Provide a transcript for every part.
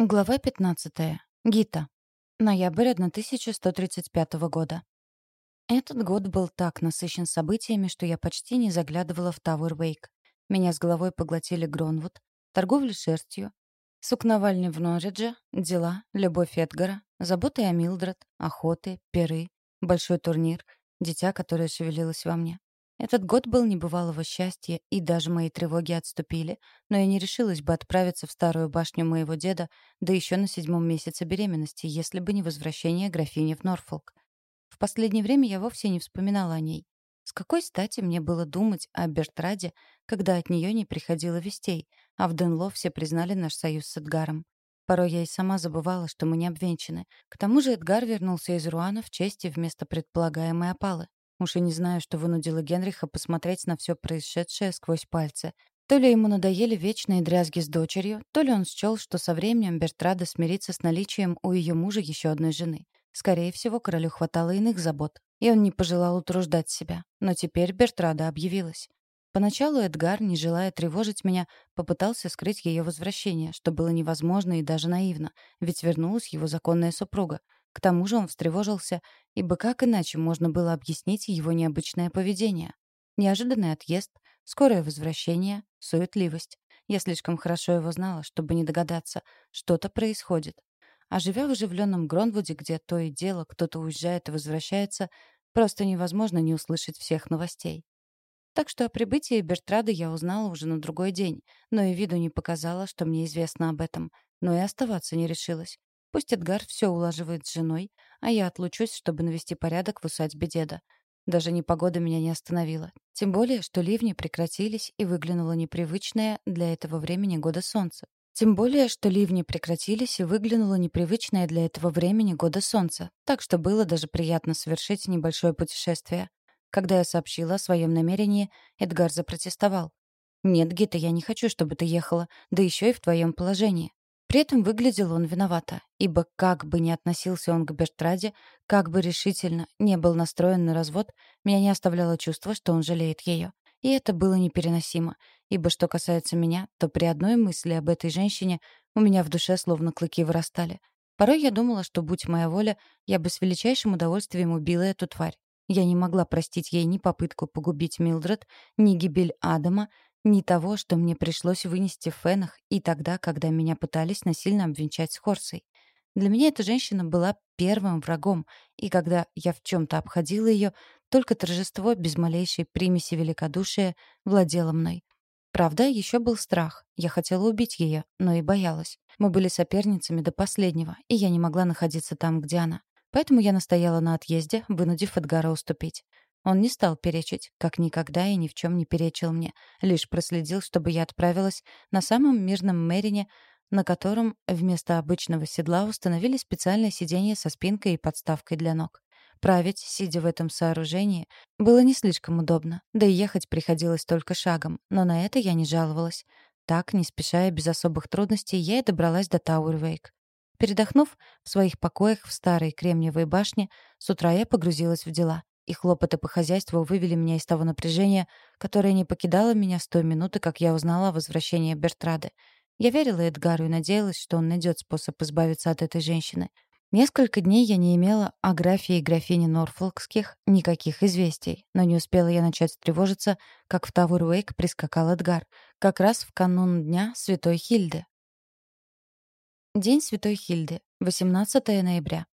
Глава 15. Гита. Ноябрь 1135 года. Этот год был так насыщен событиями, что я почти не заглядывала в Тауэр Вейк. Меня с головой поглотили Гронвуд, торговля шерстью, сукновальни в Норридже, дела, любовь Эдгара, заботы о Милдред, охоты, перы, большой турнир, дитя, которое шевелилось во мне. Этот год был небывалого счастья, и даже мои тревоги отступили, но я не решилась бы отправиться в старую башню моего деда, да еще на седьмом месяце беременности, если бы не возвращение графини в Норфолк. В последнее время я вовсе не вспоминала о ней. С какой стати мне было думать о Бертраде, когда от нее не приходило вестей, а в Денло все признали наш союз с Эдгаром? Порой я и сама забывала, что мы не обвенчаны. К тому же Эдгар вернулся из Руана в чести вместо предполагаемой опалы. Уж и не знаю, что вынудило Генриха посмотреть на все происшедшее сквозь пальцы. То ли ему надоели вечные дрязги с дочерью, то ли он счел, что со временем Бертрада смирится с наличием у ее мужа еще одной жены. Скорее всего, королю хватало иных забот, и он не пожелал утруждать себя. Но теперь Бертрада объявилась. Поначалу Эдгар, не желая тревожить меня, попытался скрыть ее возвращение, что было невозможно и даже наивно, ведь вернулась его законная супруга. К тому же он встревожился, ибо как иначе можно было объяснить его необычное поведение? Неожиданный отъезд, скорое возвращение, суетливость. Я слишком хорошо его знала, чтобы не догадаться, что-то происходит. А живя в оживленном Гронвуде, где то и дело кто-то уезжает и возвращается, просто невозможно не услышать всех новостей. Так что о прибытии Бертрады я узнала уже на другой день, но и виду не показала, что мне известно об этом, но и оставаться не решилась. Пусть Эдгар все улаживает с женой, а я отлучусь, чтобы навести порядок в усадьбе деда. Даже непогода меня не остановила. Тем более, что ливни прекратились и выглянуло непривычное для этого времени года солнце. Тем более, что ливни прекратились и выглянуло непривычное для этого времени года солнца, так что было даже приятно совершить небольшое путешествие. Когда я сообщила о своем намерении, Эдгар запротестовал. «Нет, Гита, я не хочу, чтобы ты ехала, да еще и в твоем положении. При этом выглядел он виновато, ибо как бы ни относился он к Бертраде, как бы решительно не был настроен на развод, меня не оставляло чувство, что он жалеет ее. И это было непереносимо, ибо что касается меня, то при одной мысли об этой женщине у меня в душе словно клыки вырастали. Порой я думала, что, будь моя воля, я бы с величайшим удовольствием убила эту тварь. Я не могла простить ей ни попытку погубить Милдред, ни гибель Адама, ни того, что мне пришлось вынести в фенах и тогда, когда меня пытались насильно обвенчать с Хорсой. Для меня эта женщина была первым врагом, и когда я в чем-то обходила ее, только торжество без малейшей примеси великодушия владело мной. Правда, еще был страх. Я хотела убить ее, но и боялась. Мы были соперницами до последнего, и я не могла находиться там, где она. Поэтому я настояла на отъезде, вынудив Эдгара уступить. Он не стал перечить, как никогда и ни в чем не перечил мне, лишь проследил, чтобы я отправилась на самом мирном Мэрине, на котором вместо обычного седла установили специальное сиденье со спинкой и подставкой для ног. Править, сидя в этом сооружении, было не слишком удобно, да и ехать приходилось только шагом, но на это я не жаловалась. Так, не спеша и без особых трудностей, я и добралась до Тауэрвейк. Передохнув в своих покоях в старой кремниевой башне, с утра я погрузилась в дела. И хлопоты по хозяйству вывели меня из того напряжения, которое не покидало меня с той минуты, как я узнала о возвращении Бертрады. Я верила Эдгару и надеялась, что он найдет способ избавиться от этой женщины. Несколько дней я не имела о графе и графине Норфолкских никаких известий, но не успела я начать тревожиться, как в Тауэр-Уэйк прискакал Эдгар, как раз в канун дня Святой Хильды. День Святой Хильды, 18 ноября.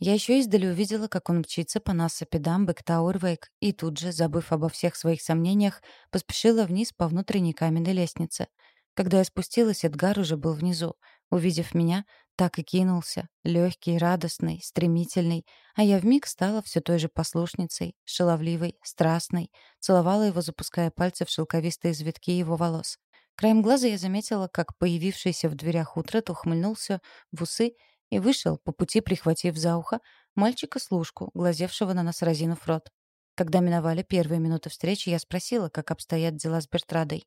Я еще издали увидела, как он мчится по насыпи дамбы к Тауэрвейк, и тут же, забыв обо всех своих сомнениях, поспешила вниз по внутренней каменной лестнице. Когда я спустилась, Эдгар уже был внизу. Увидев меня, так и кинулся, легкий, радостный, стремительный, а я вмиг стала все той же послушницей, шаловливой, страстной, целовала его, запуская пальцы в шелковистые завитки его волос. Краем глаза я заметила, как появившийся в дверях утрат ухмыльнулся в усы и вышел, по пути прихватив за ухо, мальчика-служку, глазевшего на нас разинув рот. Когда миновали первые минуты встречи, я спросила, как обстоят дела с Бертрадой.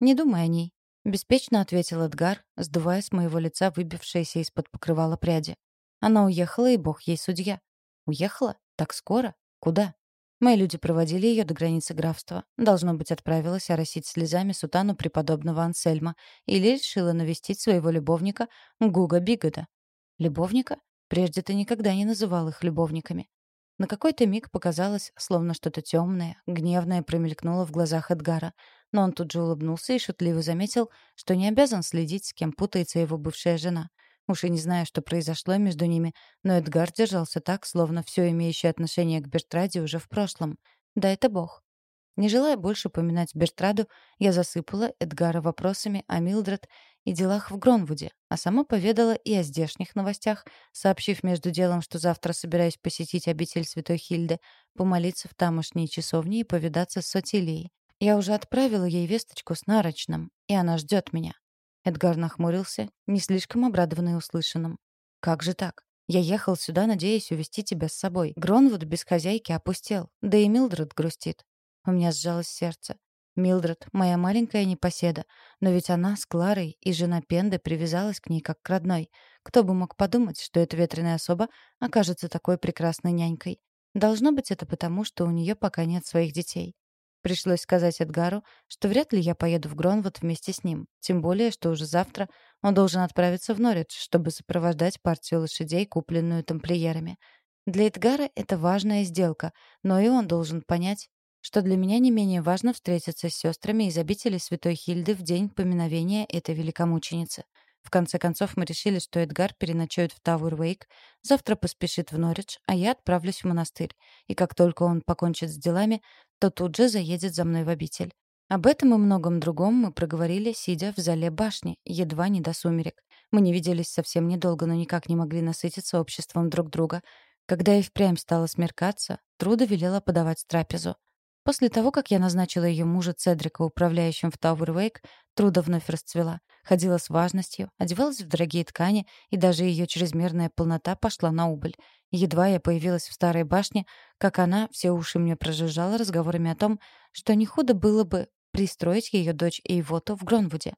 «Не думай о ней», — беспечно ответил Эдгар, сдувая с моего лица выбившиеся из-под покрывала пряди. «Она уехала, и бог ей судья». «Уехала? Так скоро? Куда?» Мои люди проводили ее до границы графства. Должно быть, отправилась оросить слезами сутану преподобного Ансельма или решила навестить своего любовника Гуга Бигода. Любовника? Прежде ты никогда не называл их любовниками. На какой-то миг показалось, словно что-то темное, гневное промелькнуло в глазах Эдгара, но он тут же улыбнулся и шутливо заметил, что не обязан следить, с кем путается его бывшая жена. Уж и не знаю, что произошло между ними, но Эдгар держался так, словно все имеющее отношение к Бертраде уже в прошлом. Да это бог. Не желая больше поминать Бертраду, я засыпала Эдгара вопросами о Милдред и делах в Гронвуде, а сама поведала и о здешних новостях, сообщив между делом, что завтра собираюсь посетить обитель Святой Хильды, помолиться в тамошней часовне и повидаться с Сотилией. Я уже отправила ей весточку с нарочным, и она ждет меня. Эдгар нахмурился, не слишком обрадованный услышанным. «Как же так? Я ехал сюда, надеясь увести тебя с собой. Гронвуд без хозяйки опустел, да и Милдред грустит». У меня сжалось сердце. Милдред — моя маленькая непоседа, но ведь она с Кларой и жена Пенды привязалась к ней как к родной. Кто бы мог подумать, что эта ветреная особа окажется такой прекрасной нянькой. Должно быть это потому, что у нее пока нет своих детей. Пришлось сказать Эдгару, что вряд ли я поеду в Гронвуд вместе с ним, тем более, что уже завтра он должен отправиться в Норридж, чтобы сопровождать партию лошадей, купленную тамплиерами. Для Эдгара это важная сделка, но и он должен понять, что для меня не менее важно встретиться с сестрами из обители Святой Хильды в день поминовения этой великомученицы. В конце концов, мы решили, что Эдгар переночует в Тауэр-Вейк, завтра поспешит в Норридж, а я отправлюсь в монастырь. И как только он покончит с делами, то тут же заедет за мной в обитель. Об этом и многом другом мы проговорили, сидя в зале башни, едва не до сумерек. Мы не виделись совсем недолго, но никак не могли насытиться обществом друг друга. Когда и впрямь стало смеркаться, Труда велела подавать трапезу. После того, как я назначила ее мужа Цедрика управляющим в Тауэр-Вейк, Труда вновь расцвела. Ходила с важностью, одевалась в дорогие ткани, и даже ее чрезмерная полнота пошла на убыль. Едва я появилась в старой башне, как она все уши мне прожужжала разговорами о том, что не худо было бы пристроить ее дочь Эйвоту в Гронвуде.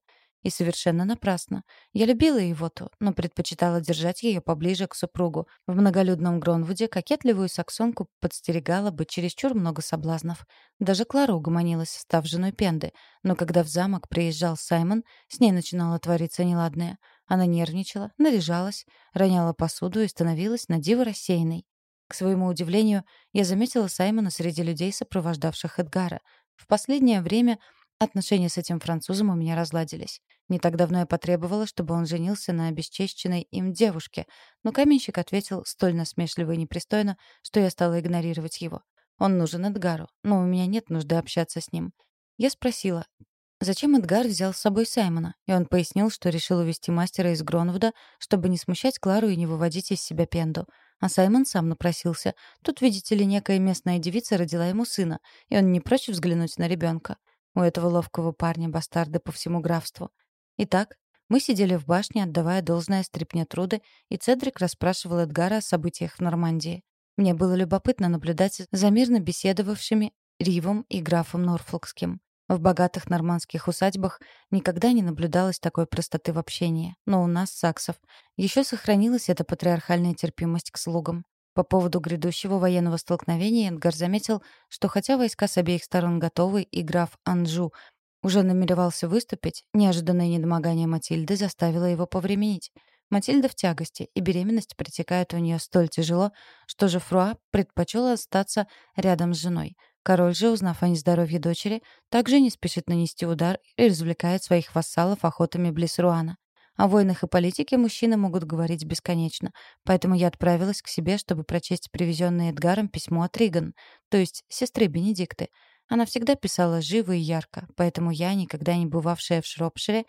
И совершенно напрасно. Я любила Ивоту, но предпочитала держать ее поближе к супругу. В многолюдном Гронвуде кокетливую саксонку подстерегала бы чересчур много соблазнов. Даже Клара угомонилась, став женой Пенды. Но когда в замок приезжал Саймон, с ней начинало твориться неладное. Она нервничала, наряжалась, роняла посуду и становилась на диво рассеянной. К своему удивлению, я заметила Саймона среди людей, сопровождавших Эдгара. В последнее время отношения с этим французом у меня разладились. Не так давно я потребовала, чтобы он женился на обесчещенной им девушке, но каменщик ответил столь насмешливо и непристойно, что я стала игнорировать его. Он нужен Эдгару, но у меня нет нужды общаться с ним. Я спросила, зачем Эдгар взял с собой Саймона, и он пояснил, что решил увести мастера из Гронвуда, чтобы не смущать Клару и не выводить из себя Пенду. А Саймон сам напросился. Тут, видите ли, некая местная девица родила ему сына, и он не прочь взглянуть на ребенка. У этого ловкого парня бастарды по всему графству. Итак, мы сидели в башне, отдавая должное стрипне труды, и Цедрик расспрашивал Эдгара о событиях в Нормандии. Мне было любопытно наблюдать за мирно беседовавшими Ривом и графом Норфолкским. В богатых нормандских усадьбах никогда не наблюдалось такой простоты в общении, но у нас, саксов, еще сохранилась эта патриархальная терпимость к слугам. По поводу грядущего военного столкновения Эдгар заметил, что хотя войска с обеих сторон готовы и граф Анжу уже намеревался выступить, неожиданное недомогание Матильды заставило его повременить. Матильда в тягости, и беременность протекает у нее столь тяжело, что Жефруа предпочел остаться рядом с женой. Король же, узнав о нездоровье дочери, также не спешит нанести удар и развлекает своих вассалов охотами близ Руана. О войнах и политике мужчины могут говорить бесконечно, поэтому я отправилась к себе, чтобы прочесть привезенное Эдгаром письмо от Риган, то есть сестры Бенедикты — она всегда писала живо и ярко, поэтому я, никогда не бывавшая в Шропшире,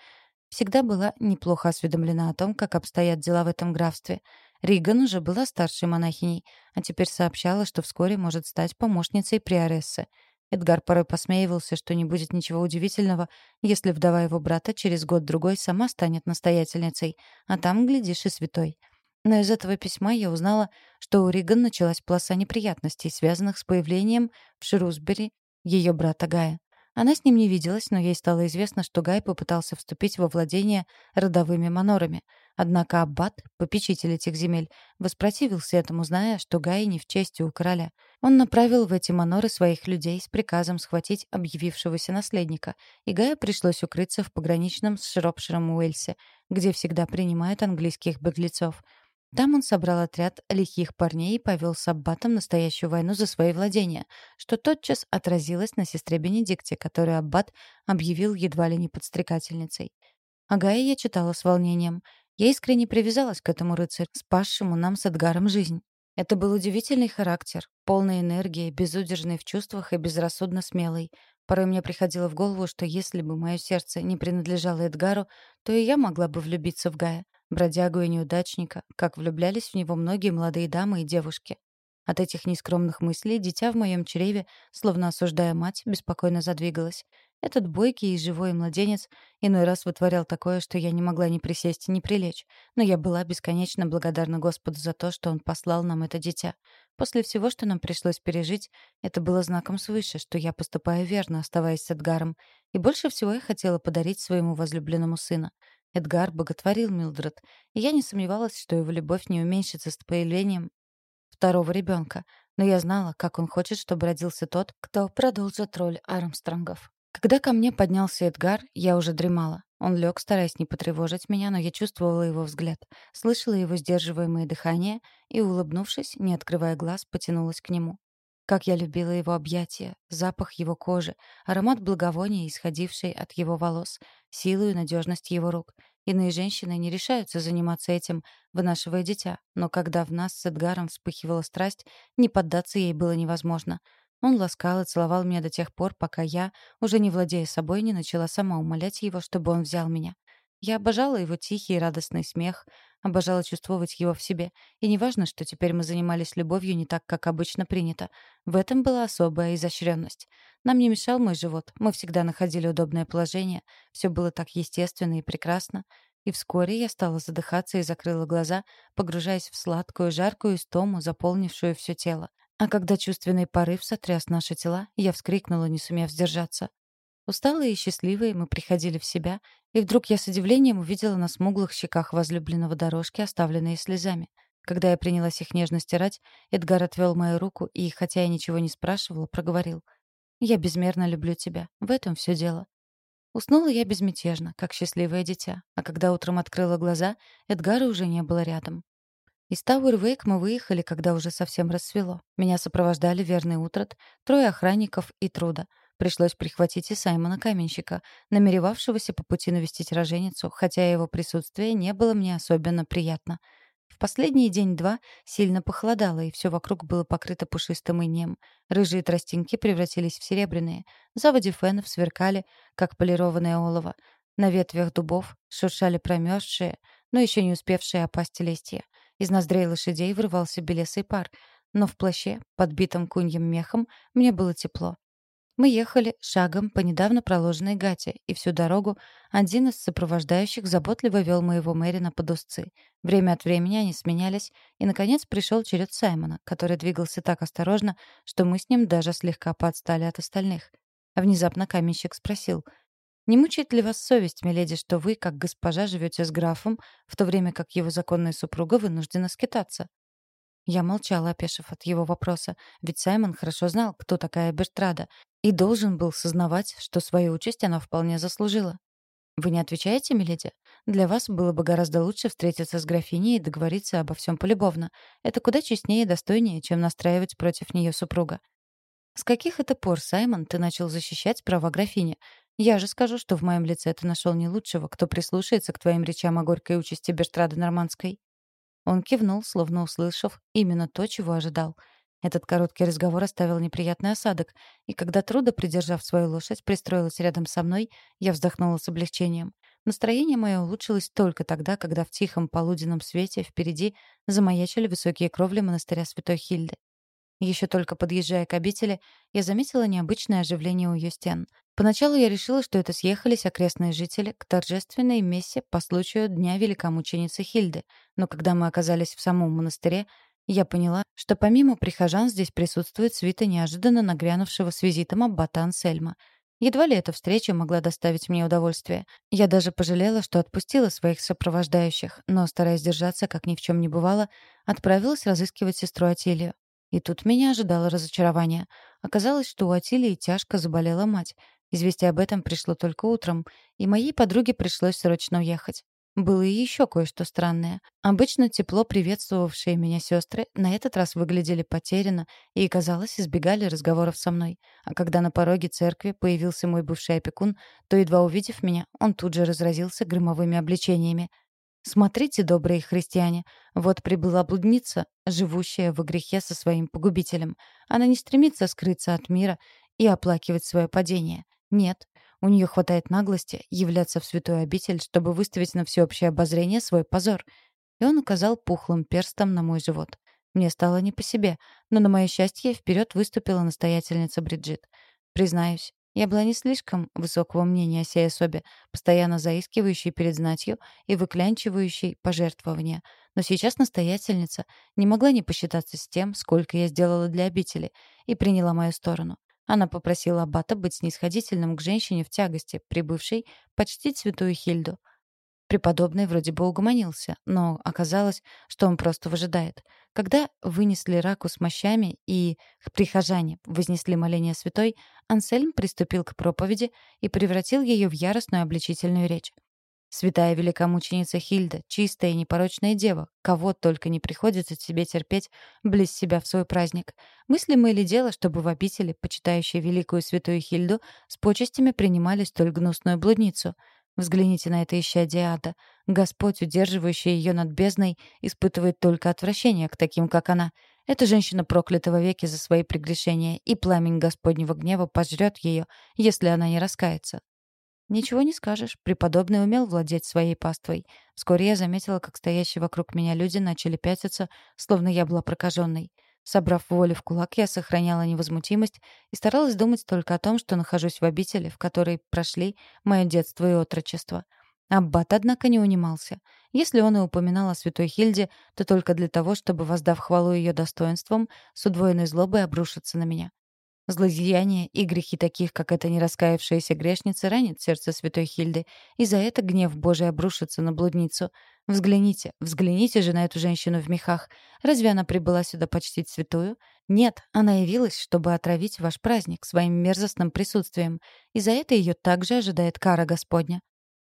всегда была неплохо осведомлена о том, как обстоят дела в этом графстве. Риган уже была старшей монахиней, а теперь сообщала, что вскоре может стать помощницей приорессы. Эдгар порой посмеивался, что не будет ничего удивительного, если вдова его брата через год-другой сама станет настоятельницей, а там, глядишь, и святой. Но из этого письма я узнала, что у Риган началась полоса неприятностей, связанных с появлением в Шрусбери ее брата Гая. Она с ним не виделась, но ей стало известно, что Гай попытался вступить во владение родовыми манорами. Однако Аббат, попечитель этих земель, воспротивился этому, зная, что Гай не в чести у короля. Он направил в эти маноры своих людей с приказом схватить объявившегося наследника, и Гаю пришлось укрыться в пограничном с Шропширом Уэльсе, где всегда принимают английских беглецов — там он собрал отряд лихих парней и повел с Аббатом настоящую войну за свои владения, что тотчас отразилось на сестре Бенедикте, которую Аббат объявил едва ли не подстрекательницей. Агая я читала с волнением. Я искренне привязалась к этому рыцарю, спасшему нам с Эдгаром жизнь. Это был удивительный характер, полный энергии, безудержный в чувствах и безрассудно смелый. Порой мне приходило в голову, что если бы мое сердце не принадлежало Эдгару, то и я могла бы влюбиться в Гая бродягу и неудачника, как влюблялись в него многие молодые дамы и девушки. От этих нескромных мыслей дитя в моем чреве, словно осуждая мать, беспокойно задвигалось. Этот бойкий и живой младенец иной раз вытворял такое, что я не могла ни присесть, ни прилечь. Но я была бесконечно благодарна Господу за то, что Он послал нам это дитя. После всего, что нам пришлось пережить, это было знаком свыше, что я поступаю верно, оставаясь с Эдгаром. И больше всего я хотела подарить своему возлюбленному сына. Эдгар боготворил Милдред, и я не сомневалась, что его любовь не уменьшится с появлением второго ребенка, но я знала, как он хочет, чтобы родился тот, кто продолжит роль Армстронгов. Когда ко мне поднялся Эдгар, я уже дремала. Он лег, стараясь не потревожить меня, но я чувствовала его взгляд, слышала его сдерживаемое дыхание и, улыбнувшись, не открывая глаз, потянулась к нему. Как я любила его объятия, запах его кожи, аромат благовония, исходивший от его волос, силу и надежность его рук. Иные женщины не решаются заниматься этим, вынашивая дитя, но когда в нас с Эдгаром вспыхивала страсть, не поддаться ей было невозможно. Он ласкал и целовал меня до тех пор, пока я, уже не владея собой, не начала сама умолять его, чтобы он взял меня. Я обожала его тихий и радостный смех, обожала чувствовать его в себе. И неважно, что теперь мы занимались любовью не так, как обычно принято. В этом была особая изощренность. Нам не мешал мой живот. Мы всегда находили удобное положение. Все было так естественно и прекрасно. И вскоре я стала задыхаться и закрыла глаза, погружаясь в сладкую, жаркую истому, заполнившую все тело. А когда чувственный порыв сотряс наши тела, я вскрикнула, не сумев сдержаться. Усталые и счастливые мы приходили в себя, и вдруг я с удивлением увидела на смуглых щеках возлюбленного дорожки, оставленные слезами. Когда я принялась их нежно стирать, Эдгар отвел мою руку и, хотя я ничего не спрашивала, проговорил. «Я безмерно люблю тебя. В этом все дело». Уснула я безмятежно, как счастливое дитя, а когда утром открыла глаза, Эдгара уже не было рядом. Из Тауэрвейк мы выехали, когда уже совсем рассвело. Меня сопровождали верный Утрат, трое охранников и Труда — Пришлось прихватить и Саймона Каменщика, намеревавшегося по пути навестить роженицу, хотя его присутствие не было мне особенно приятно. В последний день-два сильно похолодало, и все вокруг было покрыто пушистым инеем. Рыжие тростинки превратились в серебряные. Заводи фенов сверкали, как полированное олово. На ветвях дубов шуршали промерзшие, но еще не успевшие опасть листья. Из ноздрей лошадей вырвался белесый пар, но в плаще, подбитом куньем мехом, мне было тепло. Мы ехали шагом по недавно проложенной гате, и всю дорогу один из сопровождающих заботливо вел моего Мэрина под узцы. Время от времени они сменялись, и, наконец, пришел черед Саймона, который двигался так осторожно, что мы с ним даже слегка подстали от остальных. А внезапно каменщик спросил, «Не мучает ли вас совесть, миледи, что вы, как госпожа, живете с графом, в то время как его законная супруга вынуждена скитаться?» Я молчала, опешив от его вопроса, ведь Саймон хорошо знал, кто такая Бертрада, и должен был сознавать, что свою участь она вполне заслужила. «Вы не отвечаете, миледи? Для вас было бы гораздо лучше встретиться с графиней и договориться обо всем полюбовно. Это куда честнее и достойнее, чем настраивать против нее супруга». «С каких это пор, Саймон, ты начал защищать права графини? Я же скажу, что в моем лице ты нашел не лучшего, кто прислушается к твоим речам о горькой участи Бертрады Нормандской». Он кивнул, словно услышав именно то, чего ожидал. Этот короткий разговор оставил неприятный осадок, и когда Труда, придержав свою лошадь, пристроилась рядом со мной, я вздохнула с облегчением. Настроение мое улучшилось только тогда, когда в тихом полуденном свете впереди замаячили высокие кровли монастыря Святой Хильды. Еще только подъезжая к обители, я заметила необычное оживление у ее стен. Поначалу я решила, что это съехались окрестные жители к торжественной мессе по случаю Дня Великомученицы Хильды, но когда мы оказались в самом монастыре, я поняла, что помимо прихожан здесь присутствует свита неожиданно нагрянувшего с визитом аббата Ансельма. Едва ли эта встреча могла доставить мне удовольствие. Я даже пожалела, что отпустила своих сопровождающих, но, стараясь держаться, как ни в чем не бывало, отправилась разыскивать сестру Атилию. И тут меня ожидало разочарование. Оказалось, что у Атилии тяжко заболела мать. Известие об этом пришло только утром, и моей подруге пришлось срочно уехать. Было и еще кое-что странное. Обычно тепло приветствовавшие меня сестры на этот раз выглядели потерянно и, казалось, избегали разговоров со мной. А когда на пороге церкви появился мой бывший опекун, то, едва увидев меня, он тут же разразился громовыми обличениями. «Смотрите, добрые христиане, вот прибыла блудница, живущая во грехе со своим погубителем. Она не стремится скрыться от мира и оплакивать свое падение. Нет, у нее хватает наглости являться в святую обитель, чтобы выставить на всеобщее обозрение свой позор. И он указал пухлым перстом на мой живот. Мне стало не по себе, но на мое счастье вперед выступила настоятельница Бриджит. Признаюсь, я была не слишком высокого мнения о сей особе, постоянно заискивающей перед знатью и выклянчивающей пожертвования. Но сейчас настоятельница не могла не посчитаться с тем, сколько я сделала для обители, и приняла мою сторону. Она попросила аббата быть снисходительным к женщине в тягости, прибывшей почтить святую Хильду. Преподобный вроде бы угомонился, но оказалось, что он просто выжидает. Когда вынесли раку с мощами и прихожане вознесли моление святой, Ансельм приступил к проповеди и превратил ее в яростную обличительную речь. Святая великомученица Хильда, чистая и непорочная дева, кого только не приходится тебе терпеть близ себя в свой праздник. Мыслимо ли дело, чтобы в обители, почитающей великую святую Хильду, с почестями принимали столь гнусную блудницу? Взгляните на это исчадие ада. Господь, удерживающий ее над бездной, испытывает только отвращение к таким, как она. Эта женщина проклята веки за свои прегрешения, и пламень Господнего гнева пожрет ее, если она не раскается. Ничего не скажешь, преподобный умел владеть своей паствой. Вскоре я заметила, как стоящие вокруг меня люди начали пятиться, словно я была прокаженной. Собрав волю в кулак, я сохраняла невозмутимость и старалась думать только о том, что нахожусь в обители, в которой прошли мое детство и отрочество. Аббат, однако, не унимался. Если он и упоминал о святой Хильде, то только для того, чтобы, воздав хвалу ее достоинствам, с удвоенной злобой обрушиться на меня. Злодеяния и грехи таких, как эта нераскаявшаяся грешница, ранит сердце святой Хильды, и за это гнев Божий обрушится на блудницу. Взгляните, взгляните же на эту женщину в мехах. Разве она прибыла сюда почтить святую? Нет, она явилась, чтобы отравить ваш праздник своим мерзостным присутствием, и за это ее также ожидает кара Господня.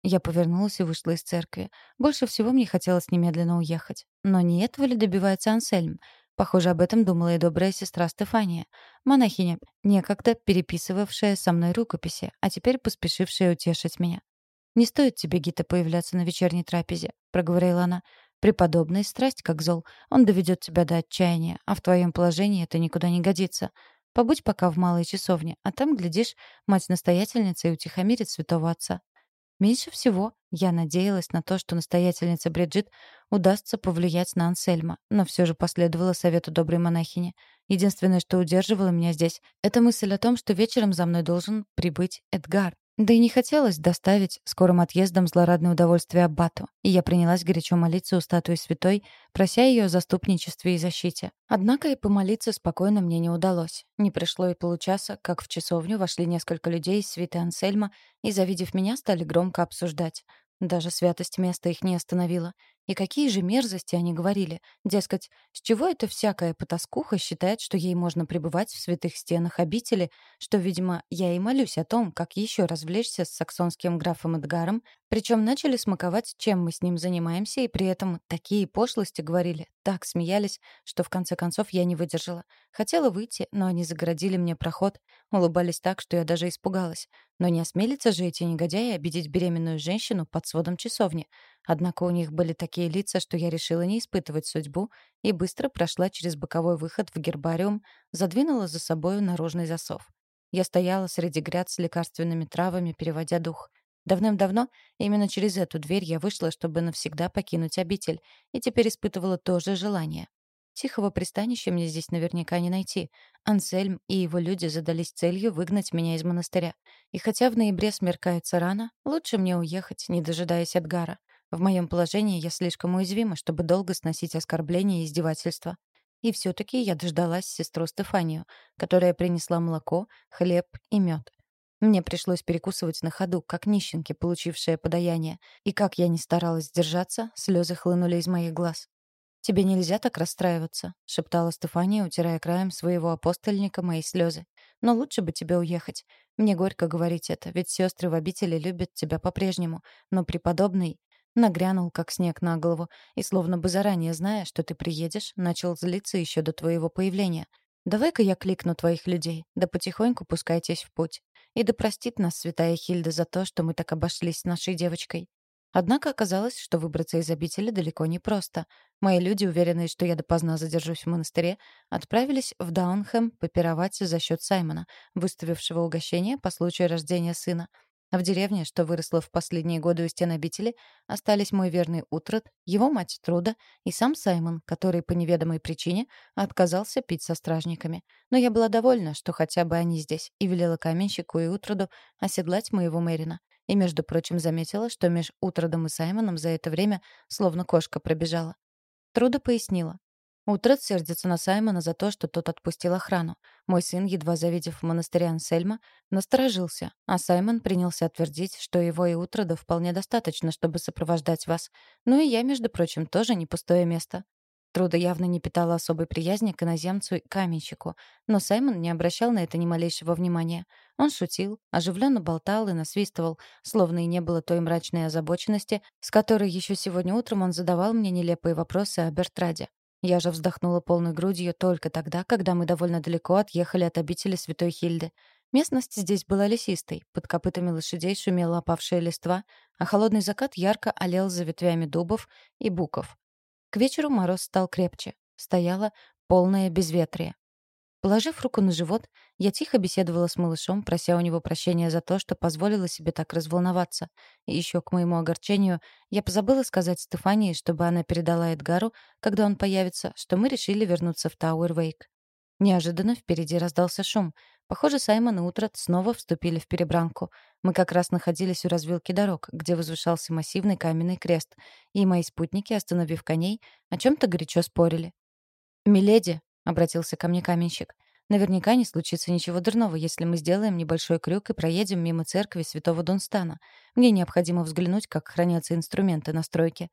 Я повернулась и вышла из церкви. Больше всего мне хотелось немедленно уехать. Но не этого ли добивается Ансельм? Похоже, об этом думала и добрая сестра Стефания, монахиня, некогда переписывавшая со мной рукописи, а теперь поспешившая утешить меня. «Не стоит тебе, Гита, появляться на вечерней трапезе», — проговорила она. «Преподобный страсть как зол. Он доведет тебя до отчаяния, а в твоем положении это никуда не годится. Побудь пока в малой часовне, а там, глядишь, мать-настоятельница и утихомирит святого отца. Меньше всего я надеялась на то, что настоятельница Бриджит удастся повлиять на Ансельма, но все же последовала совету доброй монахини. Единственное, что удерживало меня здесь, это мысль о том, что вечером за мной должен прибыть Эдгар. Да и не хотелось доставить скорым отъездом злорадное удовольствие Аббату, и я принялась горячо молиться у статуи святой, прося ее о заступничестве и защите. Однако и помолиться спокойно мне не удалось. Не пришло и получаса, как в часовню вошли несколько людей из свиты Ансельма и, завидев меня, стали громко обсуждать. Даже святость места их не остановила. И какие же мерзости они говорили. Дескать, с чего эта всякая потаскуха считает, что ей можно пребывать в святых стенах обители, что, видимо, я и молюсь о том, как еще развлечься с саксонским графом Эдгаром, причем начали смаковать, чем мы с ним занимаемся, и при этом такие пошлости говорили, так смеялись, что в конце концов я не выдержала. Хотела выйти, но они загородили мне проход, улыбались так, что я даже испугалась. Но не осмелятся же эти негодяи обидеть беременную женщину под сводом часовни. Однако у них были такие лица, что я решила не испытывать судьбу и быстро прошла через боковой выход в гербариум, задвинула за собою наружный засов. Я стояла среди гряд с лекарственными травами, переводя дух. Давным-давно именно через эту дверь я вышла, чтобы навсегда покинуть обитель, и теперь испытывала то же желание. Тихого пристанища мне здесь наверняка не найти. Ансельм и его люди задались целью выгнать меня из монастыря. И хотя в ноябре смеркается рано, лучше мне уехать, не дожидаясь Эдгара. В моем положении я слишком уязвима, чтобы долго сносить оскорбления и издевательства. И все-таки я дождалась сестру Стефанию, которая принесла молоко, хлеб и мед. Мне пришлось перекусывать на ходу, как нищенки, получившие подаяние. И как я ни старалась сдержаться, слезы хлынули из моих глаз. «Тебе нельзя так расстраиваться», — шептала Стефания, утирая краем своего апостольника мои слезы. «Но лучше бы тебе уехать. Мне горько говорить это, ведь сестры в обители любят тебя по-прежнему, но преподобный нагрянул, как снег на голову, и, словно бы заранее зная, что ты приедешь, начал злиться еще до твоего появления. Давай-ка я кликну твоих людей, да потихоньку пускайтесь в путь. И да простит нас святая Хильда за то, что мы так обошлись с нашей девочкой. Однако оказалось, что выбраться из обители далеко не просто. Мои люди, уверенные, что я допоздна задержусь в монастыре, отправились в Даунхэм попировать за счет Саймона, выставившего угощение по случаю рождения сына — а в деревне, что выросла в последние годы у стен обители, остались мой верный Утрат, его мать Труда и сам Саймон, который по неведомой причине отказался пить со стражниками. Но я была довольна, что хотя бы они здесь, и велела каменщику и Утраду оседлать моего Мэрина. И, между прочим, заметила, что меж Утрадом и Саймоном за это время словно кошка пробежала. Труда пояснила. Утрат сердится на Саймона за то, что тот отпустил охрану. Мой сын, едва завидев в монастыре Ансельма, насторожился, а Саймон принялся твердить, что его и Утрада вполне достаточно, чтобы сопровождать вас. Ну и я, между прочим, тоже не пустое место. Труда явно не питала особой приязни к иноземцу и каменщику, но Саймон не обращал на это ни малейшего внимания. Он шутил, оживленно болтал и насвистывал, словно и не было той мрачной озабоченности, с которой еще сегодня утром он задавал мне нелепые вопросы о Бертраде. Я же вздохнула полной грудью только тогда, когда мы довольно далеко отъехали от обители Святой Хильды. Местность здесь была лесистой, под копытами лошадей шумела опавшая листва, а холодный закат ярко олел за ветвями дубов и буков. К вечеру мороз стал крепче. Стояло полное безветрие. Положив руку на живот, я тихо беседовала с малышом, прося у него прощения за то, что позволила себе так разволноваться. И еще к моему огорчению я позабыла сказать Стефании, чтобы она передала Эдгару, когда он появится, что мы решили вернуться в Тауэр-Вейк. Неожиданно впереди раздался шум. Похоже, Саймон и Утрат снова вступили в перебранку. Мы как раз находились у развилки дорог, где возвышался массивный каменный крест, и мои спутники, остановив коней, о чем то горячо спорили. «Миледи», — обратился ко мне каменщик. «Наверняка не случится ничего дурного, если мы сделаем небольшой крюк и проедем мимо церкви святого Дунстана. Мне необходимо взглянуть, как хранятся инструменты на стройке».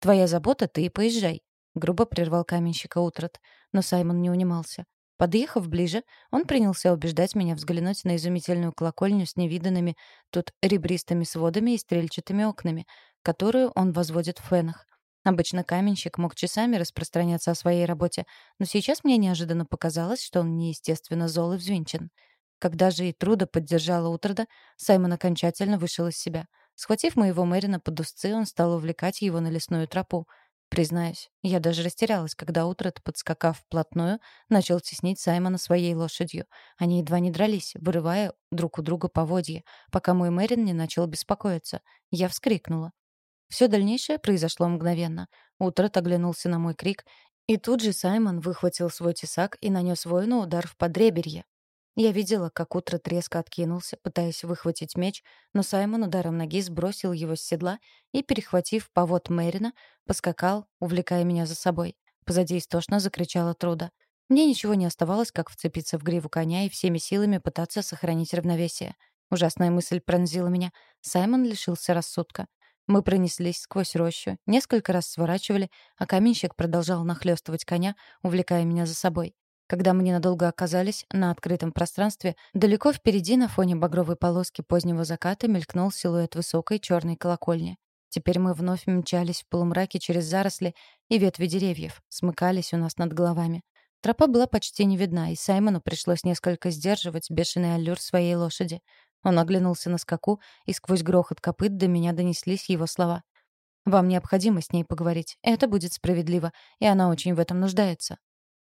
«Твоя забота, ты и поезжай», — грубо прервал каменщика Утрат. Но Саймон не унимался. Подъехав ближе, он принялся убеждать меня взглянуть на изумительную колокольню с невиданными тут ребристыми сводами и стрельчатыми окнами, которую он возводит в фенах. Обычно каменщик мог часами распространяться о своей работе, но сейчас мне неожиданно показалось, что он неестественно зол и взвинчен. Когда же и Труда поддержала Утрада, Саймон окончательно вышел из себя. Схватив моего Мэрина под узцы, он стал увлекать его на лесную тропу. Признаюсь, я даже растерялась, когда Утрад, подскакав вплотную, начал теснить Саймона своей лошадью. Они едва не дрались, вырывая друг у друга поводья, пока мой Мэрин не начал беспокоиться. Я вскрикнула. Все дальнейшее произошло мгновенно. Утрат оглянулся на мой крик, и тут же Саймон выхватил свой тесак и нанес воину удар в подреберье. Я видела, как Утрат резко откинулся, пытаясь выхватить меч, но Саймон ударом ноги сбросил его с седла и, перехватив повод Мэрина, поскакал, увлекая меня за собой. Позади истошно закричала Труда. Мне ничего не оставалось, как вцепиться в гриву коня и всеми силами пытаться сохранить равновесие. Ужасная мысль пронзила меня. Саймон лишился рассудка. Мы пронеслись сквозь рощу, несколько раз сворачивали, а каменщик продолжал нахлёстывать коня, увлекая меня за собой. Когда мы ненадолго оказались на открытом пространстве, далеко впереди на фоне багровой полоски позднего заката мелькнул силуэт высокой черной колокольни. Теперь мы вновь мчались в полумраке через заросли и ветви деревьев, смыкались у нас над головами. Тропа была почти не видна, и Саймону пришлось несколько сдерживать бешеный аллюр своей лошади. Он оглянулся на скаку, и сквозь грохот копыт до меня донеслись его слова. «Вам необходимо с ней поговорить. Это будет справедливо, и она очень в этом нуждается».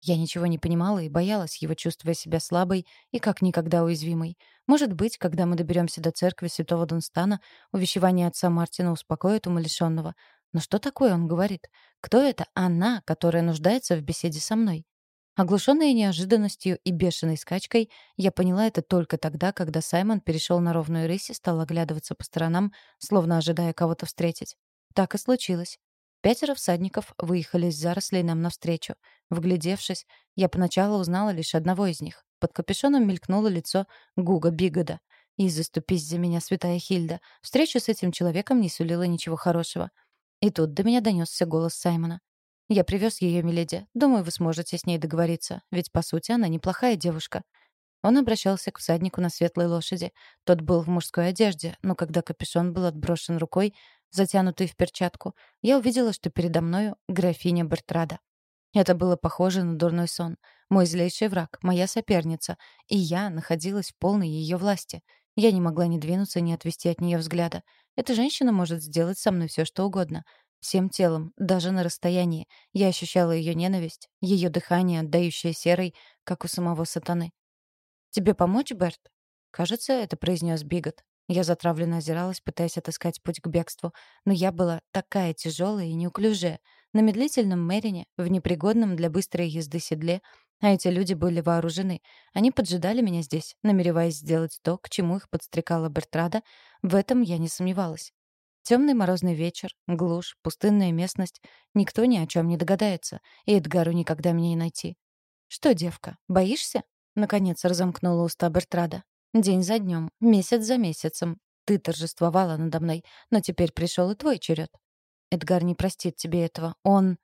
Я ничего не понимала и боялась его, чувствуя себя слабой и как никогда уязвимой. Может быть, когда мы доберемся до церкви святого Дунстана, увещевание отца Мартина успокоит умалишенного. Но что такое он говорит? Кто это она, которая нуждается в беседе со мной? Оглушенная неожиданностью и бешеной скачкой, я поняла это только тогда, когда Саймон перешел на ровную рысь и стал оглядываться по сторонам, словно ожидая кого-то встретить. Так и случилось. Пятеро всадников выехали из зарослей нам навстречу. Вглядевшись, я поначалу узнала лишь одного из них. Под капюшоном мелькнуло лицо Гуга Бигода. И заступись за меня, святая Хильда. Встреча с этим человеком не сулила ничего хорошего. И тут до меня донесся голос Саймона. «Я привез ее, миледи. Думаю, вы сможете с ней договориться. Ведь, по сути, она неплохая девушка». Он обращался к всаднику на светлой лошади. Тот был в мужской одежде, но когда капюшон был отброшен рукой, затянутый в перчатку, я увидела, что передо мною графиня Бертрада. Это было похоже на дурной сон. Мой злейший враг, моя соперница, и я находилась в полной ее власти. Я не могла ни двинуться, ни отвести от нее взгляда. Эта женщина может сделать со мной все, что угодно. Всем телом, даже на расстоянии, я ощущала ее ненависть, ее дыхание, отдающее серой, как у самого сатаны. «Тебе помочь, Берт?» Кажется, это произнес Бигот. Я затравленно озиралась, пытаясь отыскать путь к бегству, но я была такая тяжелая и неуклюжая. На медлительном Мерине, в непригодном для быстрой езды седле, а эти люди были вооружены. Они поджидали меня здесь, намереваясь сделать то, к чему их подстрекала Бертрада. В этом я не сомневалась. Темный морозный вечер, глушь, пустынная местность. Никто ни о чем не догадается, и Эдгару никогда меня не найти. «Что, девка, боишься?» Наконец разомкнула уста Бертрада. «День за днем, месяц за месяцем. Ты торжествовала надо мной, но теперь пришел и твой черед. Эдгар не простит тебе этого. Он...»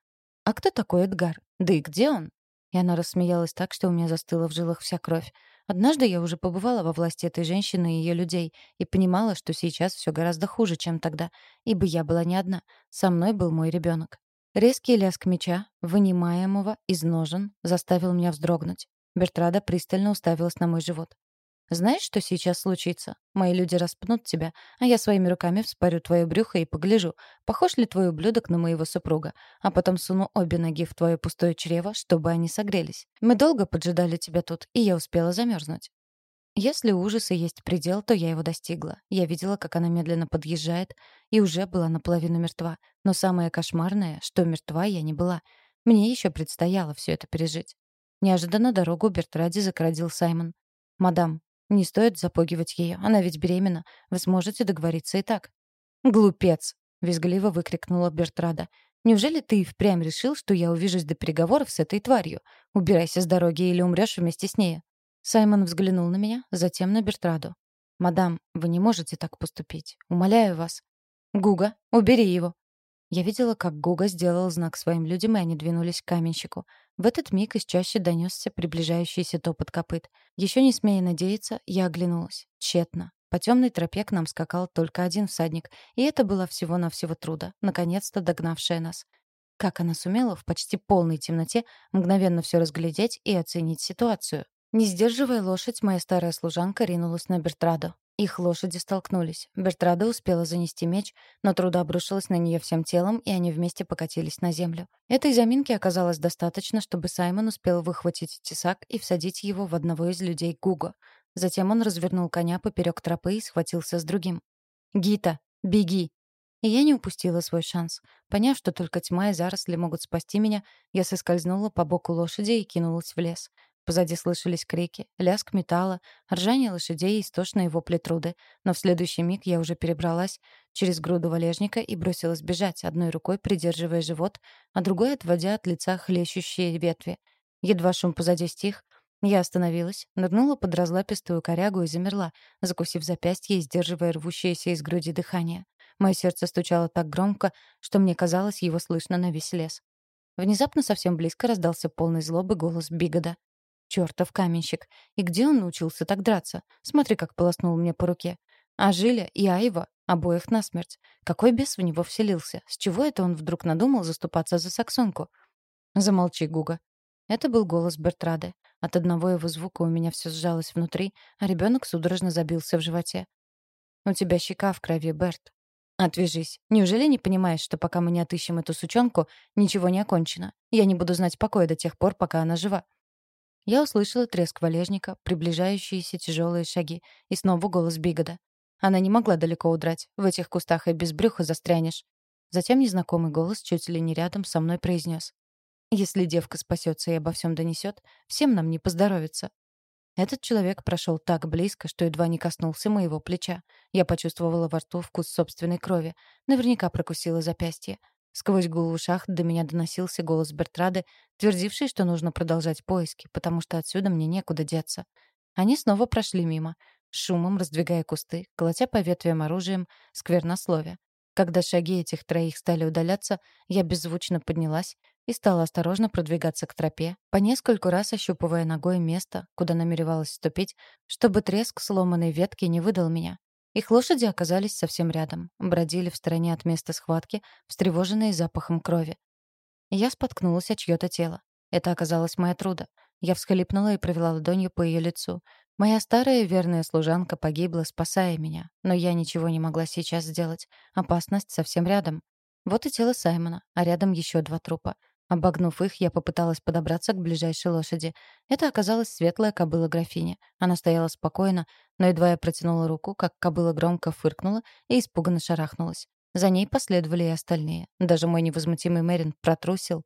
«А кто такой Эдгар? Да и где он?» И она рассмеялась так, что у меня застыла в жилах вся кровь. Однажды я уже побывала во власти этой женщины и ее людей и понимала, что сейчас все гораздо хуже, чем тогда, ибо я была не одна. Со мной был мой ребенок. Резкий лязг меча, вынимаемого из ножен, заставил меня вздрогнуть. Бертрада пристально уставилась на мой живот. Знаешь, что сейчас случится? Мои люди распнут тебя, а я своими руками вспорю твое брюхо и погляжу, похож ли твой ублюдок на моего супруга, а потом суну обе ноги в твое пустое чрево, чтобы они согрелись. Мы долго поджидали тебя тут, и я успела замерзнуть. Если ужаса есть предел, то я его достигла. Я видела, как она медленно подъезжает, и уже была наполовину мертва. Но самое кошмарное, что мертва я не была. Мне еще предстояло все это пережить. Неожиданно дорогу Бертраде закородил Саймон. «Мадам, не стоит запугивать ее, она ведь беременна. Вы сможете договориться и так». «Глупец!» — визгливо выкрикнула Бертрада. «Неужели ты впрямь решил, что я увижусь до переговоров с этой тварью? Убирайся с дороги или умрешь вместе с ней». Саймон взглянул на меня, затем на Бертраду. «Мадам, вы не можете так поступить. Умоляю вас». «Гуга, убери его», я видела, как Гуга сделал знак своим людям, и они двинулись к каменщику. В этот миг из чаще донесся приближающийся топот копыт. Еще не смея надеяться, я оглянулась. Тщетно. По темной тропе к нам скакал только один всадник, и это было всего-навсего трудо, наконец-то догнавшая нас. Как она сумела в почти полной темноте мгновенно все разглядеть и оценить ситуацию? Не сдерживая лошадь, моя старая служанка ринулась на Бертрадо. Их лошади столкнулись. Бертрада успела занести меч, но труда обрушилась на нее всем телом, и они вместе покатились на землю. Этой заминки оказалось достаточно, чтобы Саймон успел выхватить тесак и всадить его в одного из людей Гуго. Затем он развернул коня поперек тропы и схватился с другим. «Гита, беги!» И я не упустила свой шанс. Поняв, что только тьма и заросли могут спасти меня, я соскользнула по боку лошади и кинулась в лес. Позади слышались крики, лязг металла, ржание лошадей и истошные вопли труды. Но в следующий миг я уже перебралась через груду валежника и бросилась бежать, одной рукой придерживая живот, а другой отводя от лица хлещущие ветви. Едва шум позади стих, я остановилась, нырнула под разлапистую корягу и замерла, закусив запястье и сдерживая рвущееся из груди дыхание. Мое сердце стучало так громко, что мне казалось, его слышно на весь лес. Внезапно совсем близко раздался полный злобы голос Бигода. Чёртов каменщик. И где он научился так драться? Смотри, как полоснул мне по руке. А Жиля и Айва обоих насмерть. Какой бес в него вселился? С чего это он вдруг надумал заступаться за саксонку? Замолчи, Гуга. Это был голос Бертрады. От одного его звука у меня все сжалось внутри, а ребенок судорожно забился в животе. «У тебя щека в крови, Берт». «Отвяжись. Неужели не понимаешь, что пока мы не отыщем эту сучонку, ничего не окончено? Я не буду знать покоя до тех пор, пока она жива. Я услышала треск валежника, приближающиеся тяжелые шаги, и снова голос Бигода. Она не могла далеко удрать. В этих кустах и без брюха застрянешь. Затем незнакомый голос чуть ли не рядом со мной произнес. «Если девка спасется и обо всем донесет, всем нам не поздоровится». Этот человек прошел так близко, что едва не коснулся моего плеча. Я почувствовала во рту вкус собственной крови. Наверняка прокусила запястье. Сквозь гул в ушах до меня доносился голос Бертрады, твердивший, что нужно продолжать поиски, потому что отсюда мне некуда деться. Они снова прошли мимо. шумом раздвигая кусты, колотя по ветвям оружием, сквернословия. Когда шаги этих троих стали удаляться, я беззвучно поднялась и стала осторожно продвигаться к тропе, по нескольку раз ощупывая ногой место, куда намеревалась ступить, чтобы треск сломанной ветки не выдал меня. Их лошади оказались совсем рядом, бродили в стороне от места схватки, встревоженные запахом крови. Я споткнулась о чьё-то тело. Это оказалась моя труда. Я всхлипнула и провела ладонью по ее лицу. Моя старая верная служанка погибла, спасая меня. Но я ничего не могла сейчас сделать. Опасность совсем рядом. Вот и тело Саймона, а рядом еще два трупа. Обогнув их, я попыталась подобраться к ближайшей лошади. Это оказалась светлая кобыла графини. Она стояла спокойно, но едва я протянула руку, как кобыла громко фыркнула и испуганно шарахнулась. За ней последовали и остальные. Даже мой невозмутимый Мерин протрусил.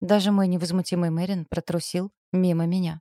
Даже мой невозмутимый Мерин протрусил мимо меня.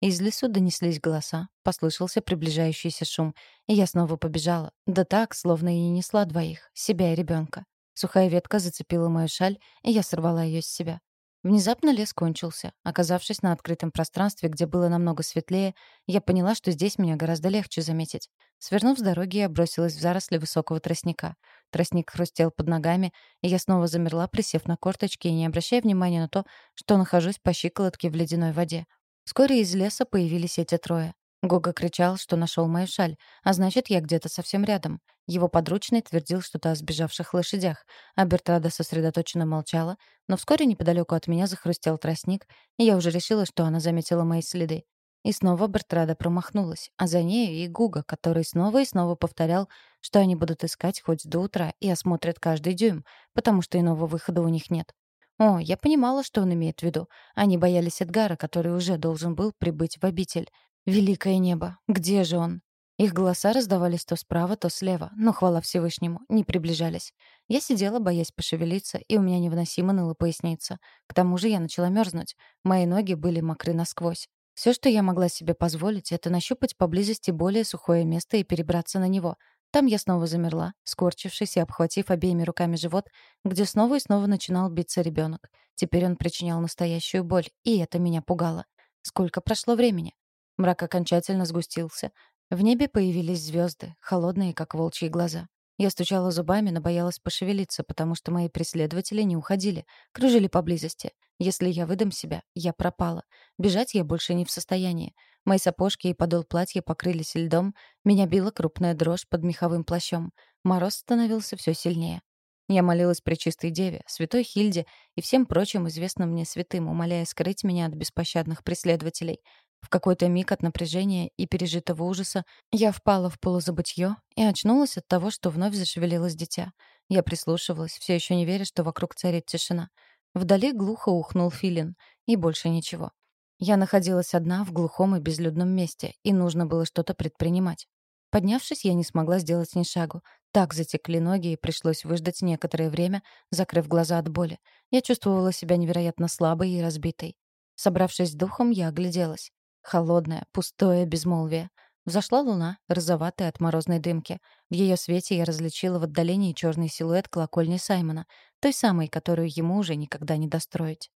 Из лесу донеслись голоса, послышался приближающийся шум, и я снова побежала. Да так, словно и не несла двоих, себя и ребенка. Сухая ветка зацепила мою шаль, и я сорвала ее с себя. Внезапно лес кончился. Оказавшись на открытом пространстве, где было намного светлее, я поняла, что здесь меня гораздо легче заметить. Свернув с дороги, я бросилась в заросли высокого тростника. Тростник хрустел под ногами, и я снова замерла, присев на корточки и не обращая внимания на то, что нахожусь по щиколотке в ледяной воде. Вскоре из леса появились эти трое. Гога кричал, что нашел мою шаль, а значит, я где-то совсем рядом. Его подручный твердил что-то о сбежавших лошадях, а Бертрада сосредоточенно молчала, но вскоре неподалеку от меня захрустел тростник, и я уже решила, что она заметила мои следы. И снова Бертрада промахнулась, а за ней и Гуга, который снова и снова повторял, что они будут искать хоть до утра и осмотрят каждый дюйм, потому что иного выхода у них нет. О, я понимала, что он имеет в виду. Они боялись Эдгара, который уже должен был прибыть в обитель. Великое небо, где же он? Их голоса раздавались то справа, то слева, но, хвала Всевышнему, не приближались. Я сидела, боясь пошевелиться, и у меня невыносимо ныла поясница. К тому же я начала мерзнуть. Мои ноги были мокры насквозь. Все, что я могла себе позволить, это нащупать поблизости более сухое место и перебраться на него. Там я снова замерла, скорчившись и обхватив обеими руками живот, где снова и снова начинал биться ребенок. Теперь он причинял настоящую боль, и это меня пугало. Сколько прошло времени? Мрак окончательно сгустился. В небе появились звезды, холодные, как волчьи глаза. Я стучала зубами, но боялась пошевелиться, потому что мои преследователи не уходили, кружили поблизости. Если я выдам себя, я пропала. Бежать я больше не в состоянии. Мои сапожки и подол платья покрылись льдом, меня била крупная дрожь под меховым плащом. Мороз становился все сильнее. Я молилась при чистой деве, святой Хильде и всем прочим известным мне святым, умоляя скрыть меня от беспощадных преследователей. В какой-то миг от напряжения и пережитого ужаса я впала в полузабытье и очнулась от того, что вновь зашевелилось дитя. Я прислушивалась, все еще не веря, что вокруг царит тишина. Вдали глухо ухнул филин, и больше ничего. Я находилась одна в глухом и безлюдном месте, и нужно было что-то предпринимать. Поднявшись, я не смогла сделать ни шагу. Так затекли ноги, и пришлось выждать некоторое время, закрыв глаза от боли. Я чувствовала себя невероятно слабой и разбитой. Собравшись с духом, я огляделась. Холодное, пустое безмолвие. Взошла луна, розоватая от морозной дымки. В ее свете я различила в отдалении черный силуэт колокольни Саймона, той самой, которую ему уже никогда не достроить.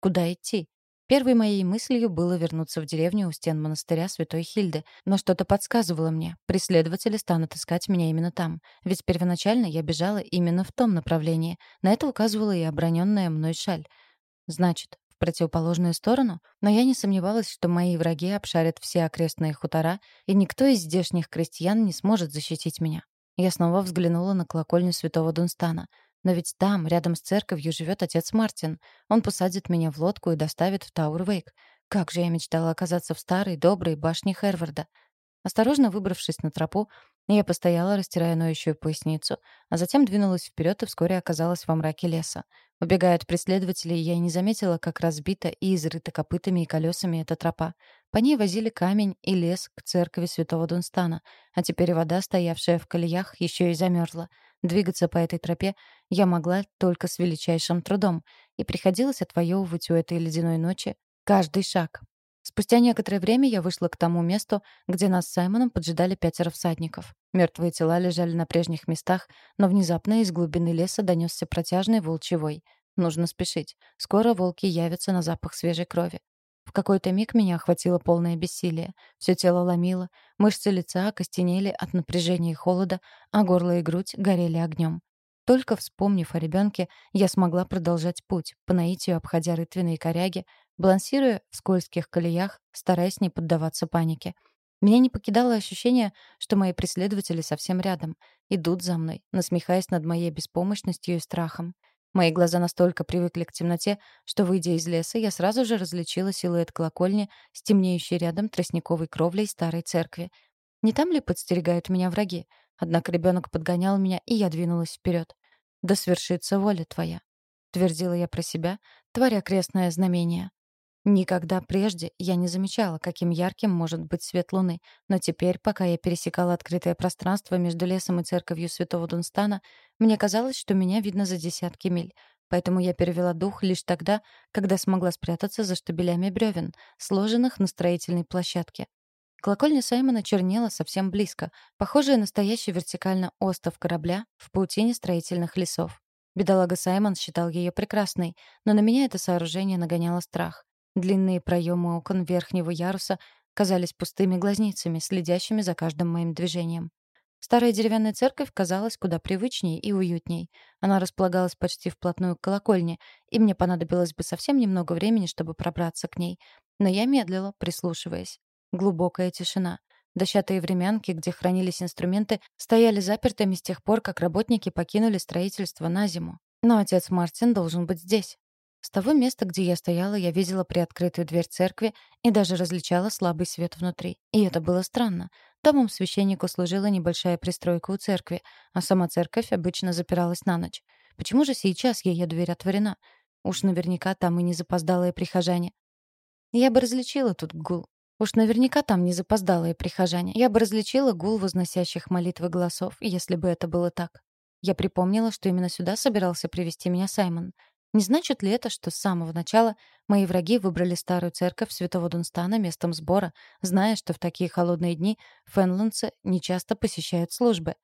Куда идти? Первой моей мыслью было вернуться в деревню у стен монастыря Святой Хильды, но что-то подсказывало мне, преследователи станут искать меня именно там, ведь первоначально я бежала именно в том направлении. На это указывала и оброненная мной шаль. Значит, противоположную сторону, но я не сомневалась, что мои враги обшарят все окрестные хутора, и никто из здешних крестьян не сможет защитить меня. Я снова взглянула на колокольню святого Дунстана. Но ведь там, рядом с церковью, живет отец Мартин. Он посадит меня в лодку и доставит в Тауэр-Вейк. Как же я мечтала оказаться в старой, доброй башне Херварда. Осторожно выбравшись на тропу, я постояла, растирая ноющую поясницу, а затем двинулась вперед и вскоре оказалась во мраке леса. Убегая от преследователей, я не заметила, как разбита и изрыта копытами и колесами эта тропа. По ней возили камень и лес к церкви святого Дунстана, а теперь вода, стоявшая в колеях, еще и замерзла. Двигаться по этой тропе я могла только с величайшим трудом, и приходилось отвоевывать у этой ледяной ночи каждый шаг. Спустя некоторое время я вышла к тому месту, где нас с Саймоном поджидали пятеро всадников. Мертвые тела лежали на прежних местах, но внезапно из глубины леса донесся протяжный волчий вой. Нужно спешить. Скоро волки явятся на запах свежей крови. В какой-то миг меня охватило полное бессилие. Все тело ломило, мышцы лица окостенели от напряжения и холода, а горло и грудь горели огнем. Только вспомнив о ребенке, я смогла продолжать путь, по наитию обходя рытвенные коряги, балансируя в скользких колеях, стараясь не поддаваться панике. Меня не покидало ощущение, что мои преследователи совсем рядом, идут за мной, насмехаясь над моей беспомощностью и страхом. Мои глаза настолько привыкли к темноте, что, выйдя из леса, я сразу же различила силуэт колокольни с рядом тростниковой кровлей старой церкви. Не там ли подстерегают меня враги? Однако ребенок подгонял меня, и я двинулась вперед. «Да свершится воля твоя», — твердила я про себя, творя крестное знамение. Никогда прежде я не замечала, каким ярким может быть свет луны, но теперь, пока я пересекала открытое пространство между лесом и церковью Святого Дунстана, мне казалось, что меня видно за десятки миль. Поэтому я перевела дух лишь тогда, когда смогла спрятаться за штабелями бревен, сложенных на строительной площадке. Колокольня Саймона чернела совсем близко, похожая на настоящий вертикально остов корабля в паутине строительных лесов. Бедолага Саймон считал ее прекрасной, но на меня это сооружение нагоняло страх. Длинные проемы окон верхнего яруса казались пустыми глазницами, следящими за каждым моим движением. Старая деревянная церковь казалась куда привычнее и уютней. Она располагалась почти вплотную к колокольне, и мне понадобилось бы совсем немного времени, чтобы пробраться к ней. Но я медлила, прислушиваясь. Глубокая тишина. Дощатые времянки, где хранились инструменты, стояли запертыми с тех пор, как работники покинули строительство на зиму. Но отец Мартин должен быть здесь. С того места, где я стояла, я видела приоткрытую дверь церкви и даже различала слабый свет внутри. И это было странно. Домом священнику служила небольшая пристройка у церкви, а сама церковь обычно запиралась на ночь. Почему же сейчас ее дверь отворена? Уж наверняка там и не запоздалые прихожане. Я бы различила тут гул. Уж наверняка там не запоздалые прихожане. Я бы различила гул возносящих молитвы голосов, если бы это было так. Я припомнила, что именно сюда собирался привести меня Саймон — не значит ли это, что с самого начала мои враги выбрали старую церковь Святого Дунстана местом сбора, зная, что в такие холодные дни фенландцы нечасто посещают службы?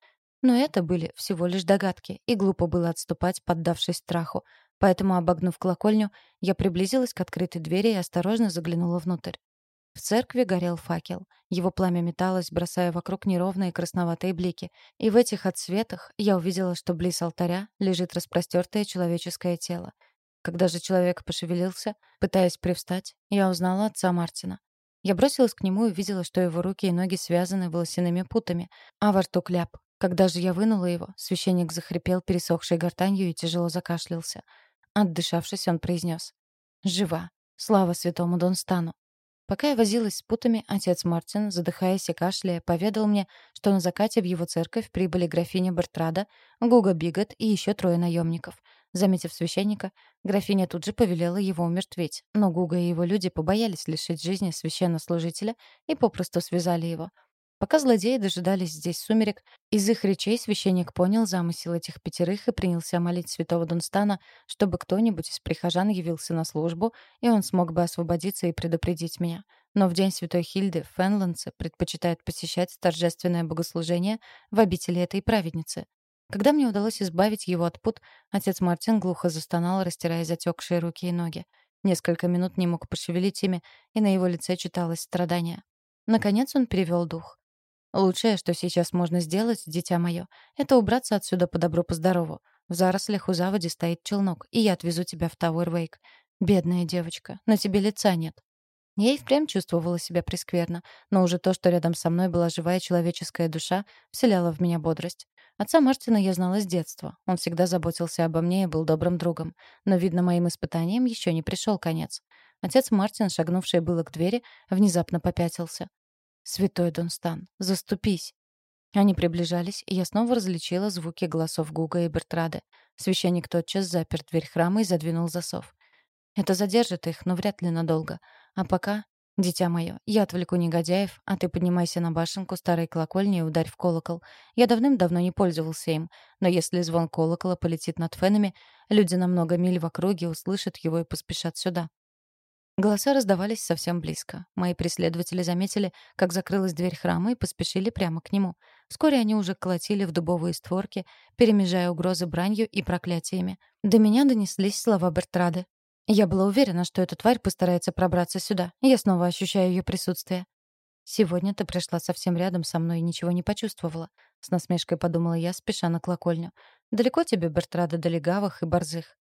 Но это были всего лишь догадки, и глупо было отступать, поддавшись страху. Поэтому, обогнув колокольню, я приблизилась к открытой двери и осторожно заглянула внутрь. В церкви горел факел. Его пламя металось, бросая вокруг неровные красноватые блики. И в этих отсветах я увидела, что близ алтаря лежит распростертое человеческое тело. Когда же человек пошевелился, пытаясь привстать, я узнала отца Мартина. Я бросилась к нему и увидела, что его руки и ноги связаны волосяными путами, а во рту кляп. Когда же я вынула его, священник захрипел пересохшей гортанью и тяжело закашлялся. Отдышавшись, он произнес. «Жива! Слава святому Донстану!» Пока я возилась с путами, отец Мартин, задыхаясь и кашляя, поведал мне, что на закате в его церковь прибыли графиня Бертрада, Гуга Бигот и еще трое наемников. Заметив священника, графиня тут же повелела его умертвить, но Гуга и его люди побоялись лишить жизни священнослужителя и попросту связали его — Пока злодеи дожидались здесь сумерек, из их речей священник понял замысел этих пятерых и принялся молить святого Дунстана, чтобы кто-нибудь из прихожан явился на службу, и он смог бы освободиться и предупредить меня. Но в день святой Хильды фенландцы предпочитают посещать торжественное богослужение в обители этой праведницы. Когда мне удалось избавить его от пут, отец Мартин глухо застонал, растирая затекшие руки и ноги. Несколько минут не мог пошевелить ими, и на его лице читалось страдание. Наконец он перевел дух. Лучшее, что сейчас можно сделать, дитя мое, это убраться отсюда по добру, по здорову. В зарослях у заводи стоит челнок, и я отвезу тебя в Тауэрвейк. Бедная девочка, на тебе лица нет. Я и впрямь чувствовала себя прескверно, но уже то, что рядом со мной была живая человеческая душа, вселяло в меня бодрость. Отца Мартина я знала с детства. Он всегда заботился обо мне и был добрым другом. Но, видно, моим испытаниям еще не пришел конец. Отец Мартин, шагнувший было к двери, внезапно попятился. «Святой Донстан, заступись!» Они приближались, и я снова различила звуки голосов Гуга и Бертрады. Священник тотчас запер дверь храма и задвинул засов. Это задержит их, но вряд ли надолго. А пока, дитя мое, я отвлеку негодяев, а ты поднимайся на башенку старой колокольни и ударь в колокол. Я давным-давно не пользовался им, но если звон колокола полетит над фенами, люди на много миль в округе услышат его и поспешат сюда. Голоса раздавались совсем близко. Мои преследователи заметили, как закрылась дверь храма и поспешили прямо к нему. Вскоре они уже колотили в дубовые створки, перемежая угрозы бранью и проклятиями. До меня донеслись слова Бертрады. Я была уверена, что эта тварь постарается пробраться сюда. Я снова ощущаю ее присутствие. «Сегодня ты пришла совсем рядом со мной и ничего не почувствовала», — с насмешкой подумала я, спеша на колокольню. «Далеко тебе, Бертрада, до легавых и борзых?»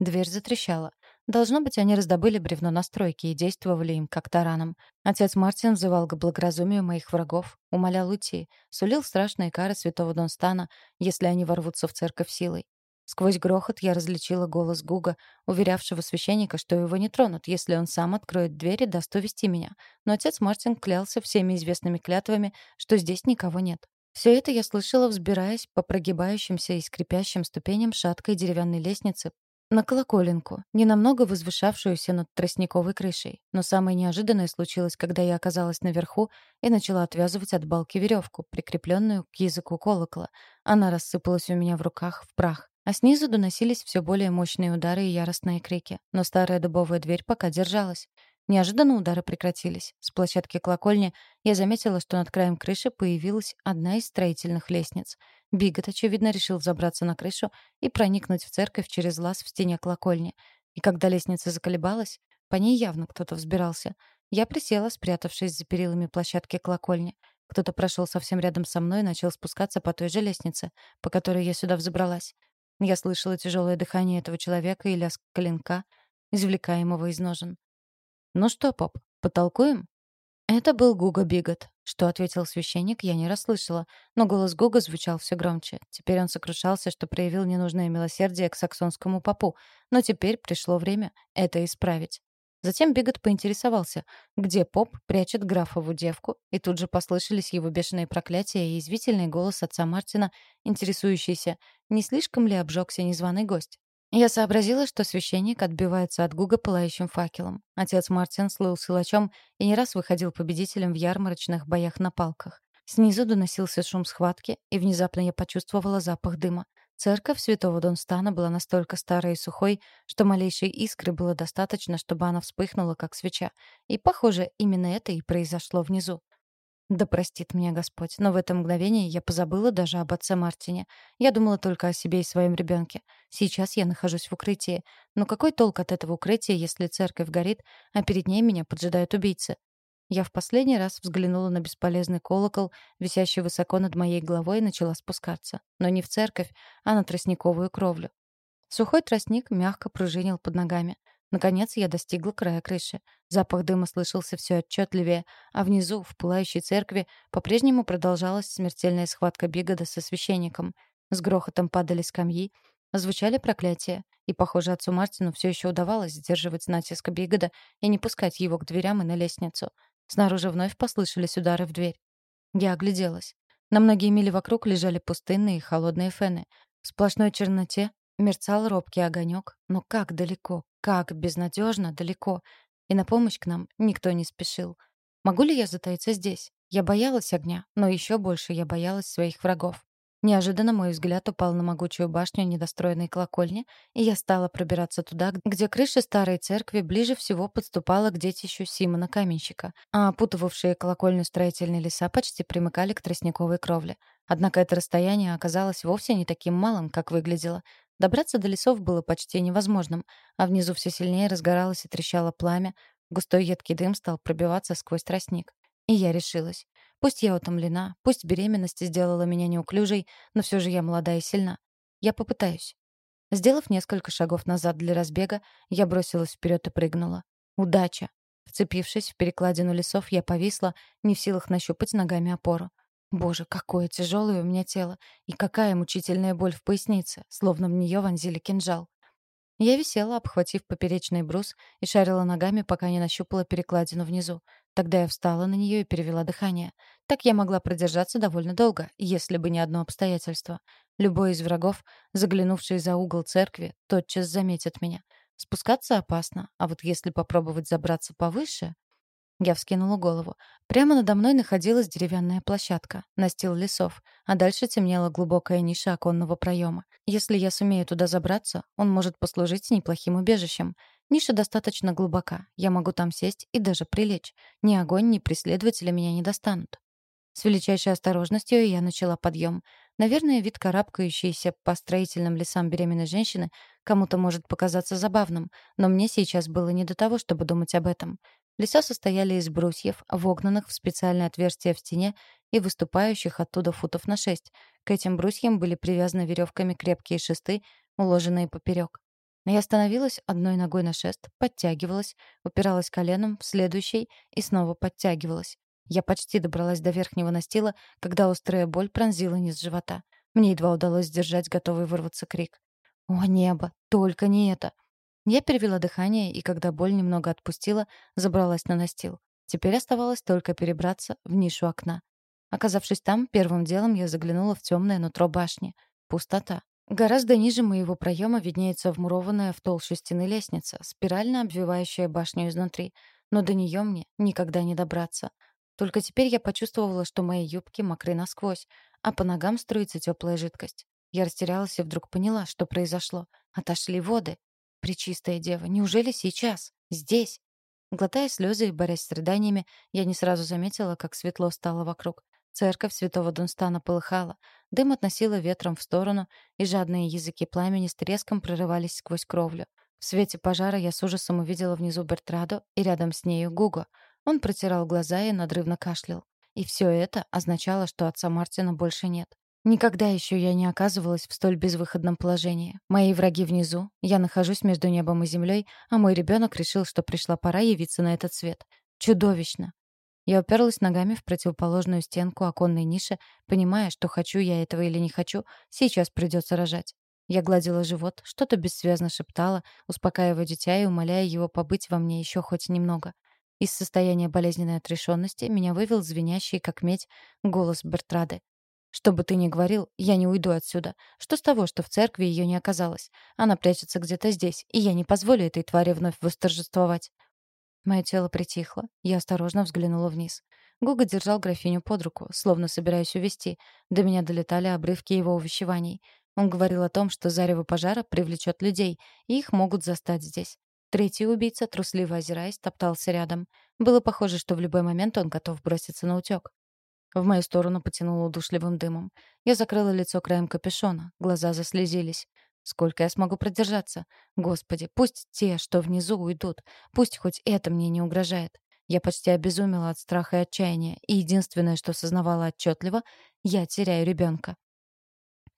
Дверь затрещала. Должно быть, они раздобыли бревно на стройке и действовали им как тараном. Отец Мартин взывал к благоразумию моих врагов, умолял уйти, сулил страшные кары святого Донстана, если они ворвутся в церковь силой. Сквозь грохот я различила голос Гуга, уверявшего священника, что его не тронут, если он сам откроет дверь и даст увести меня. Но отец Мартин клялся всеми известными клятвами, что здесь никого нет. Все это я слышала, взбираясь по прогибающимся и скрипящим ступеням шаткой деревянной лестницы, на колоколенку, ненамного возвышавшуюся над тростниковой крышей. Но самое неожиданное случилось, когда я оказалась наверху и начала отвязывать от балки веревку, прикрепленную к языку колокола. Она рассыпалась у меня в руках в прах. А снизу доносились все более мощные удары и яростные крики. Но старая дубовая дверь пока держалась. Неожиданно удары прекратились. С площадки колокольни я заметила, что над краем крыши появилась одна из строительных лестниц. Бигот, очевидно, решил забраться на крышу и проникнуть в церковь через лаз в стене колокольни. И когда лестница заколебалась, по ней явно кто-то взбирался. Я присела, спрятавшись за перилами площадки колокольни. Кто-то прошел совсем рядом со мной и начал спускаться по той же лестнице, по которой я сюда взобралась. Я слышала тяжелое дыхание этого человека и лязг клинка, извлекаемого из ножен. «Ну что, поп, потолкуем?» Это был Гуга Бигот. Что ответил священник, я не расслышала, но голос Гуга звучал все громче. Теперь он сокрушался, что проявил ненужное милосердие к саксонскому попу, но теперь пришло время это исправить. Затем Бигот поинтересовался, где поп прячет графову девку, и тут же послышались его бешеные проклятия и извительный голос отца Мартина, интересующийся, не слишком ли обжегся незваный гость. Я сообразила, что священник отбивается от Гуга пылающим факелом. Отец Мартин слыл силачом и не раз выходил победителем в ярмарочных боях на палках. Снизу доносился шум схватки, и внезапно я почувствовала запах дыма. Церковь святого Донстана была настолько старой и сухой, что малейшей искры было достаточно, чтобы она вспыхнула, как свеча. И, похоже, именно это и произошло внизу. Да простит меня Господь, но в это мгновение я позабыла даже об отце Мартине. Я думала только о себе и своем ребенке. Сейчас я нахожусь в укрытии. Но какой толк от этого укрытия, если церковь горит, а перед ней меня поджидают убийцы? Я в последний раз взглянула на бесполезный колокол, висящий высоко над моей головой, и начала спускаться. Но не в церковь, а на тростниковую кровлю. Сухой тростник мягко пружинил под ногами. Наконец я достигла края крыши. Запах дыма слышался все отчетливее, а внизу, в пылающей церкви, по-прежнему продолжалась смертельная схватка Бигода со священником. С грохотом падали скамьи, звучали проклятия, и, похоже, отцу Мартину все еще удавалось сдерживать натиск Бигода и не пускать его к дверям и на лестницу. Снаружи вновь послышались удары в дверь. Я огляделась. На многие мили вокруг лежали пустынные и холодные фены. В сплошной черноте мерцал робкий огонек, но как далеко, как безнадежно далеко. И на помощь к нам никто не спешил. Могу ли я затаиться здесь? Я боялась огня, но еще больше я боялась своих врагов. Неожиданно мой взгляд упал на могучую башню недостроенной колокольни, и я стала пробираться туда, где крыша старой церкви ближе всего подступала к детищу Симона Каменщика, а опутывавшие колокольню строительные леса почти примыкали к тростниковой кровле. Однако это расстояние оказалось вовсе не таким малым, как выглядело. Добраться до лесов было почти невозможным, а внизу все сильнее разгоралось и трещало пламя, густой едкий дым стал пробиваться сквозь тростник. И я решилась. Пусть я утомлена, пусть беременность сделала меня неуклюжей, но все же я молода и сильна. Я попытаюсь. Сделав несколько шагов назад для разбега, я бросилась вперед и прыгнула. Удача! Вцепившись в перекладину лесов, я повисла, не в силах нащупать ногами опору. Боже, какое тяжелое у меня тело, и какая мучительная боль в пояснице, словно в нее вонзили кинжал. Я висела, обхватив поперечный брус, и шарила ногами, пока не нащупала перекладину внизу. Тогда я встала на нее и перевела дыхание. Так я могла продержаться довольно долго, если бы не одно обстоятельство. Любой из врагов, заглянувший за угол церкви, тотчас заметит меня. Спускаться опасно, а вот если попробовать забраться повыше... Я вскинула голову. Прямо надо мной находилась деревянная площадка, настил лесов, а дальше темнела глубокая ниша оконного проема. Если я сумею туда забраться, он может послужить неплохим убежищем. Ниша достаточно глубока, я могу там сесть и даже прилечь. Ни огонь, ни преследователи меня не достанут. С величайшей осторожностью я начала подъем. Наверное, вид карабкающейся по строительным лесам беременной женщины кому-то может показаться забавным, но мне сейчас было не до того, чтобы думать об этом. Леса состояли из брусьев, вогнанных в специальное отверстие в стене и выступающих оттуда футов на шесть. К этим брусьям были привязаны веревками крепкие шесты, уложенные поперек. Я остановилась одной ногой на шест, подтягивалась, упиралась коленом в следующий и снова подтягивалась. Я почти добралась до верхнего настила, когда острая боль пронзила низ живота. Мне едва удалось сдержать готовый вырваться крик. «О, небо! Только не это!» Я перевела дыхание, и когда боль немного отпустила, забралась на настил. Теперь оставалось только перебраться в нишу окна. Оказавшись там, первым делом я заглянула в темное нутро башни. Пустота. Гораздо ниже моего проема виднеется вмурованная в толщу стены лестница, спирально обвивающая башню изнутри. Но до нее мне никогда не добраться. Только теперь я почувствовала, что мои юбки мокры насквозь, а по ногам струится теплая жидкость. Я растерялась и вдруг поняла, что произошло. Отошли воды. Пречистая дева, неужели сейчас? Здесь? Глотая слезы и борясь с рыданиями, я не сразу заметила, как светло стало вокруг. Церковь святого Дунстана полыхала, дым относило ветром в сторону, и жадные языки пламени с треском прорывались сквозь кровлю. В свете пожара я с ужасом увидела внизу Бертрадо и рядом с нею Гуго — он протирал глаза и надрывно кашлял. И все это означало, что отца Мартина больше нет. Никогда еще я не оказывалась в столь безвыходном положении. Мои враги внизу, я нахожусь между небом и землей, а мой ребенок решил, что пришла пора явиться на этот свет. Чудовищно. Я уперлась ногами в противоположную стенку оконной ниши, понимая, что хочу я этого или не хочу, сейчас придется рожать. Я гладила живот, что-то бессвязно шептала, успокаивая дитя и умоляя его побыть во мне еще хоть немного. Из состояния болезненной отрешенности меня вывел звенящий, как медь, голос Бертрады. «Что бы ты ни говорил, я не уйду отсюда. Что с того, что в церкви ее не оказалось? Она прячется где-то здесь, и я не позволю этой твари вновь восторжествовать». Мое тело притихло. Я осторожно взглянула вниз. Гуга держал графиню под руку, словно собираясь увести. До меня долетали обрывки его увещеваний. Он говорил о том, что зарево пожара привлечет людей, и их могут застать здесь. Третий убийца, трусливо озираясь, топтался рядом. Было похоже, что в любой момент он готов броситься на утёк. В мою сторону потянуло удушливым дымом. Я закрыла лицо краем капюшона, глаза заслезились. Сколько я смогу продержаться? Господи, пусть те, что внизу, уйдут. Пусть хоть это мне не угрожает. Я почти обезумела от страха и отчаяния, и единственное, что сознавала отчетливо, я теряю ребенка.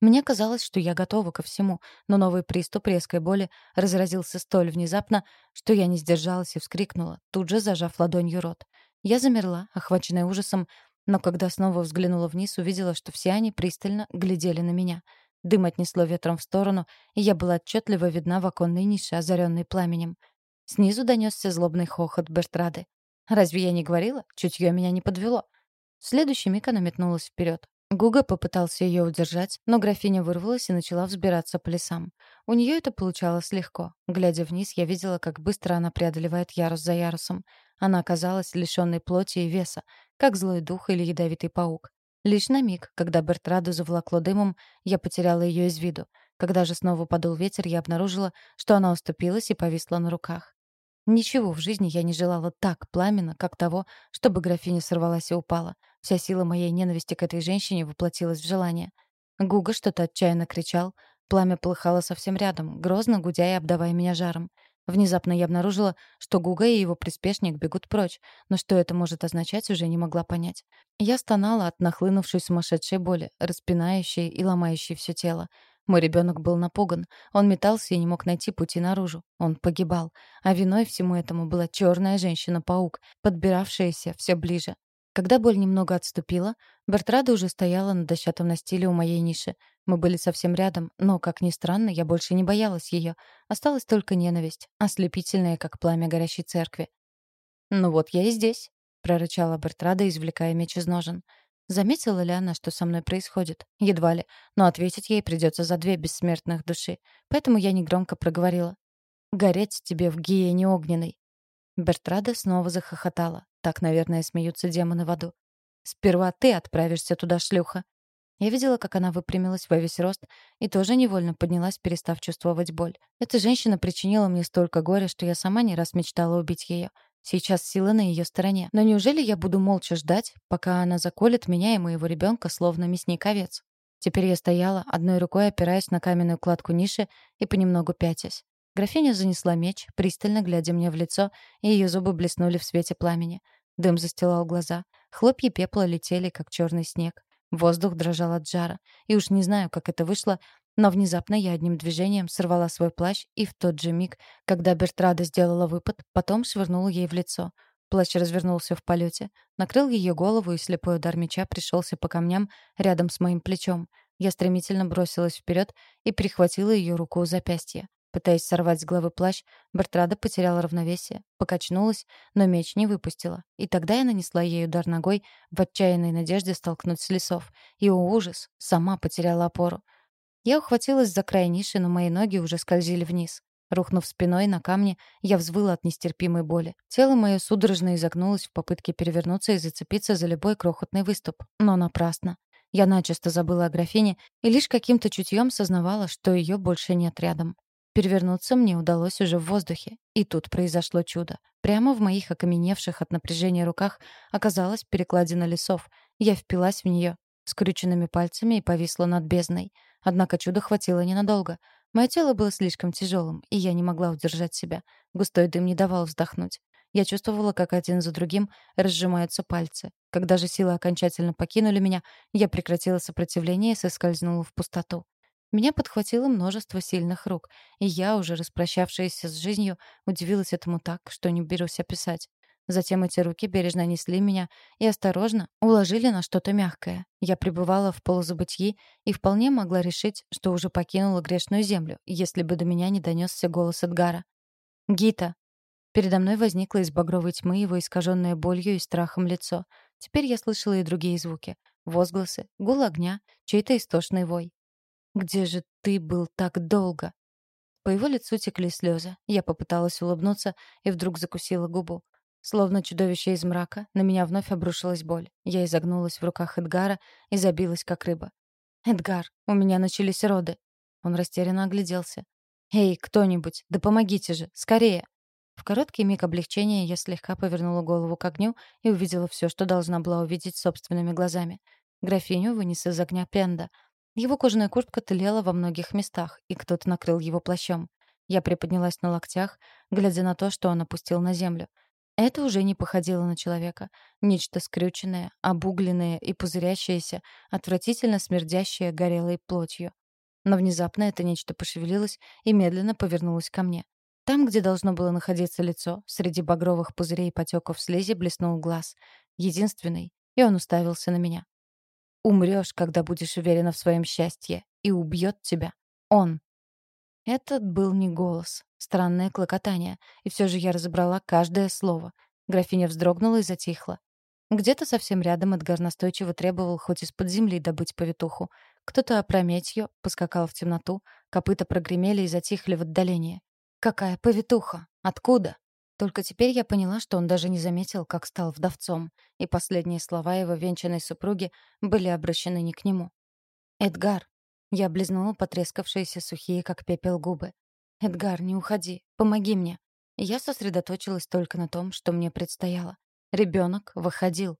Мне казалось, что я готова ко всему, но новый приступ резкой боли разразился столь внезапно, что я не сдержалась и вскрикнула, тут же зажав ладонью рот. Я замерла, охваченная ужасом, но когда снова взглянула вниз, увидела, что все они пристально глядели на меня. Дым отнесло ветром в сторону, и я была отчетливо видна в оконной нише, озаренной пламенем. Снизу донесся злобный хохот Бертрады. «Разве я не говорила? Чутье меня не подвело». В следующий миг она метнулась вперед. Гуга попытался ее удержать, но графиня вырвалась и начала взбираться по лесам. У нее это получалось легко. Глядя вниз, я видела, как быстро она преодолевает ярус за ярусом. Она оказалась лишенной плоти и веса, как злой дух или ядовитый паук. Лишь на миг, когда Бертраду заволокло дымом, я потеряла ее из виду. Когда же снова подул ветер, я обнаружила, что она уступилась и повисла на руках. Ничего в жизни я не желала так пламенно, как того, чтобы графиня сорвалась и упала. Вся сила моей ненависти к этой женщине воплотилась в желание. Гуга что-то отчаянно кричал. Пламя полыхало совсем рядом, грозно гудя и обдавая меня жаром. Внезапно я обнаружила, что Гуга и его приспешник бегут прочь, но что это может означать, уже не могла понять. Я стонала от нахлынувшей сумасшедшей боли, распинающей и ломающей все тело. Мой ребенок был напуган. Он метался и не мог найти пути наружу. Он погибал. А виной всему этому была черная женщина-паук, подбиравшаяся все ближе. Когда боль немного отступила, Бертрада уже стояла на дощатом настиле у моей ниши. Мы были совсем рядом, но, как ни странно, я больше не боялась ее. Осталась только ненависть, ослепительная, как пламя горящей церкви. «Ну вот я и здесь», — прорычала Бертрада, извлекая меч из ножен. Заметила ли она, что со мной происходит? Едва ли, но ответить ей придется за две бессмертных души. Поэтому я негромко проговорила. «Гореть тебе в гиене огненной». Бертрада снова захохотала. Так, наверное, смеются демоны в аду. «Сперва ты отправишься туда, шлюха». Я видела, как она выпрямилась во весь рост и тоже невольно поднялась, перестав чувствовать боль. Эта женщина причинила мне столько горя, что я сама не раз мечтала убить ее. Сейчас сила на ее стороне. Но неужели я буду молча ждать, пока она заколет меня и моего ребенка, словно мясник овец? Теперь я стояла, одной рукой опираясь на каменную кладку ниши и понемногу пятясь. Графиня занесла меч, пристально глядя мне в лицо, и ее зубы блеснули в свете пламени. Дым застилал глаза. Хлопья пепла летели, как черный снег. Воздух дрожал от жара. И уж не знаю, как это вышло, но внезапно я одним движением сорвала свой плащ и в тот же миг, когда Бертрада сделала выпад, потом швырнула ей в лицо. Плащ развернулся в полете, накрыл ее голову, и слепой удар меча пришелся по камням рядом с моим плечом. Я стремительно бросилась вперед и перехватила ее руку у запястья. Пытаясь сорвать с головы плащ, Бертрада потеряла равновесие, покачнулась, но меч не выпустила. И тогда я нанесла ей удар ногой в отчаянной надежде столкнуть с лесов. И, о ужас, сама потеряла опору. Я ухватилась за край ниши, но мои ноги уже скользили вниз. Рухнув спиной на камни, я взвыла от нестерпимой боли. Тело мое судорожно изогнулось в попытке перевернуться и зацепиться за любой крохотный выступ. Но напрасно. Я начисто забыла о графине и лишь каким-то чутьем сознавала, что ее больше нет рядом. Перевернуться мне удалось уже в воздухе. И тут произошло чудо. Прямо в моих окаменевших от напряжения руках оказалась перекладина лесов. Я впилась в нее скрюченными пальцами и повисла над бездной. Однако чудо хватило ненадолго — Мое тело было слишком тяжелым, и я не могла удержать себя. Густой дым не давал вздохнуть. Я чувствовала, как один за другим разжимаются пальцы. Когда же силы окончательно покинули меня, я прекратила сопротивление и соскользнула в пустоту. Меня подхватило множество сильных рук, и я, уже распрощавшаяся с жизнью, удивилась этому так, что не берусь описать. Затем эти руки бережно несли меня и осторожно уложили на что-то мягкое. Я пребывала в полузабытии и вполне могла решить, что уже покинула грешную землю, если бы до меня не донесся голос Эдгара. «Гита!» Передо мной возникло из багровой тьмы его искаженное болью и страхом лицо. Теперь я слышала и другие звуки. Возгласы, гул огня, чей-то истошный вой. «Где же ты был так долго?» По его лицу текли слезы. Я попыталась улыбнуться и вдруг закусила губу. Словно чудовище из мрака, на меня вновь обрушилась боль. Я изогнулась в руках Эдгара и забилась, как рыба. «Эдгар, у меня начались роды». Он растерянно огляделся. «Эй, кто-нибудь, да помогите же, скорее!» В короткий миг облегчения я слегка повернула голову к огню и увидела все, что должна была увидеть собственными глазами. Графиню вынес из огня Пенда. Его кожаная куртка тлела во многих местах, и кто-то накрыл его плащом. Я приподнялась на локтях, глядя на то, что он опустил на землю. Это уже не походило на человека. Нечто скрюченное, обугленное и пузырящееся, отвратительно смердящее горелой плотью. Но внезапно это нечто пошевелилось и медленно повернулось ко мне. Там, где должно было находиться лицо, среди багровых пузырей и потеков слизи блеснул глаз. Единственный, и он уставился на меня. «Умрешь, когда будешь уверена в своем счастье, и убьет тебя он». Этот был не голос. Странное клокотание. И все же я разобрала каждое слово. Графиня вздрогнула и затихла. Где-то совсем рядом Эдгар настойчиво требовал хоть из-под земли добыть повитуху. Кто-то опрометью поскакал в темноту, копыта прогремели и затихли в отдалении. «Какая повитуха? Откуда?» Только теперь я поняла, что он даже не заметил, как стал вдовцом, и последние слова его венчанной супруги были обращены не к нему. «Эдгар, я облизнула потрескавшиеся сухие, как пепел, губы. «Эдгар, не уходи. Помоги мне». Я сосредоточилась только на том, что мне предстояло. Ребенок выходил.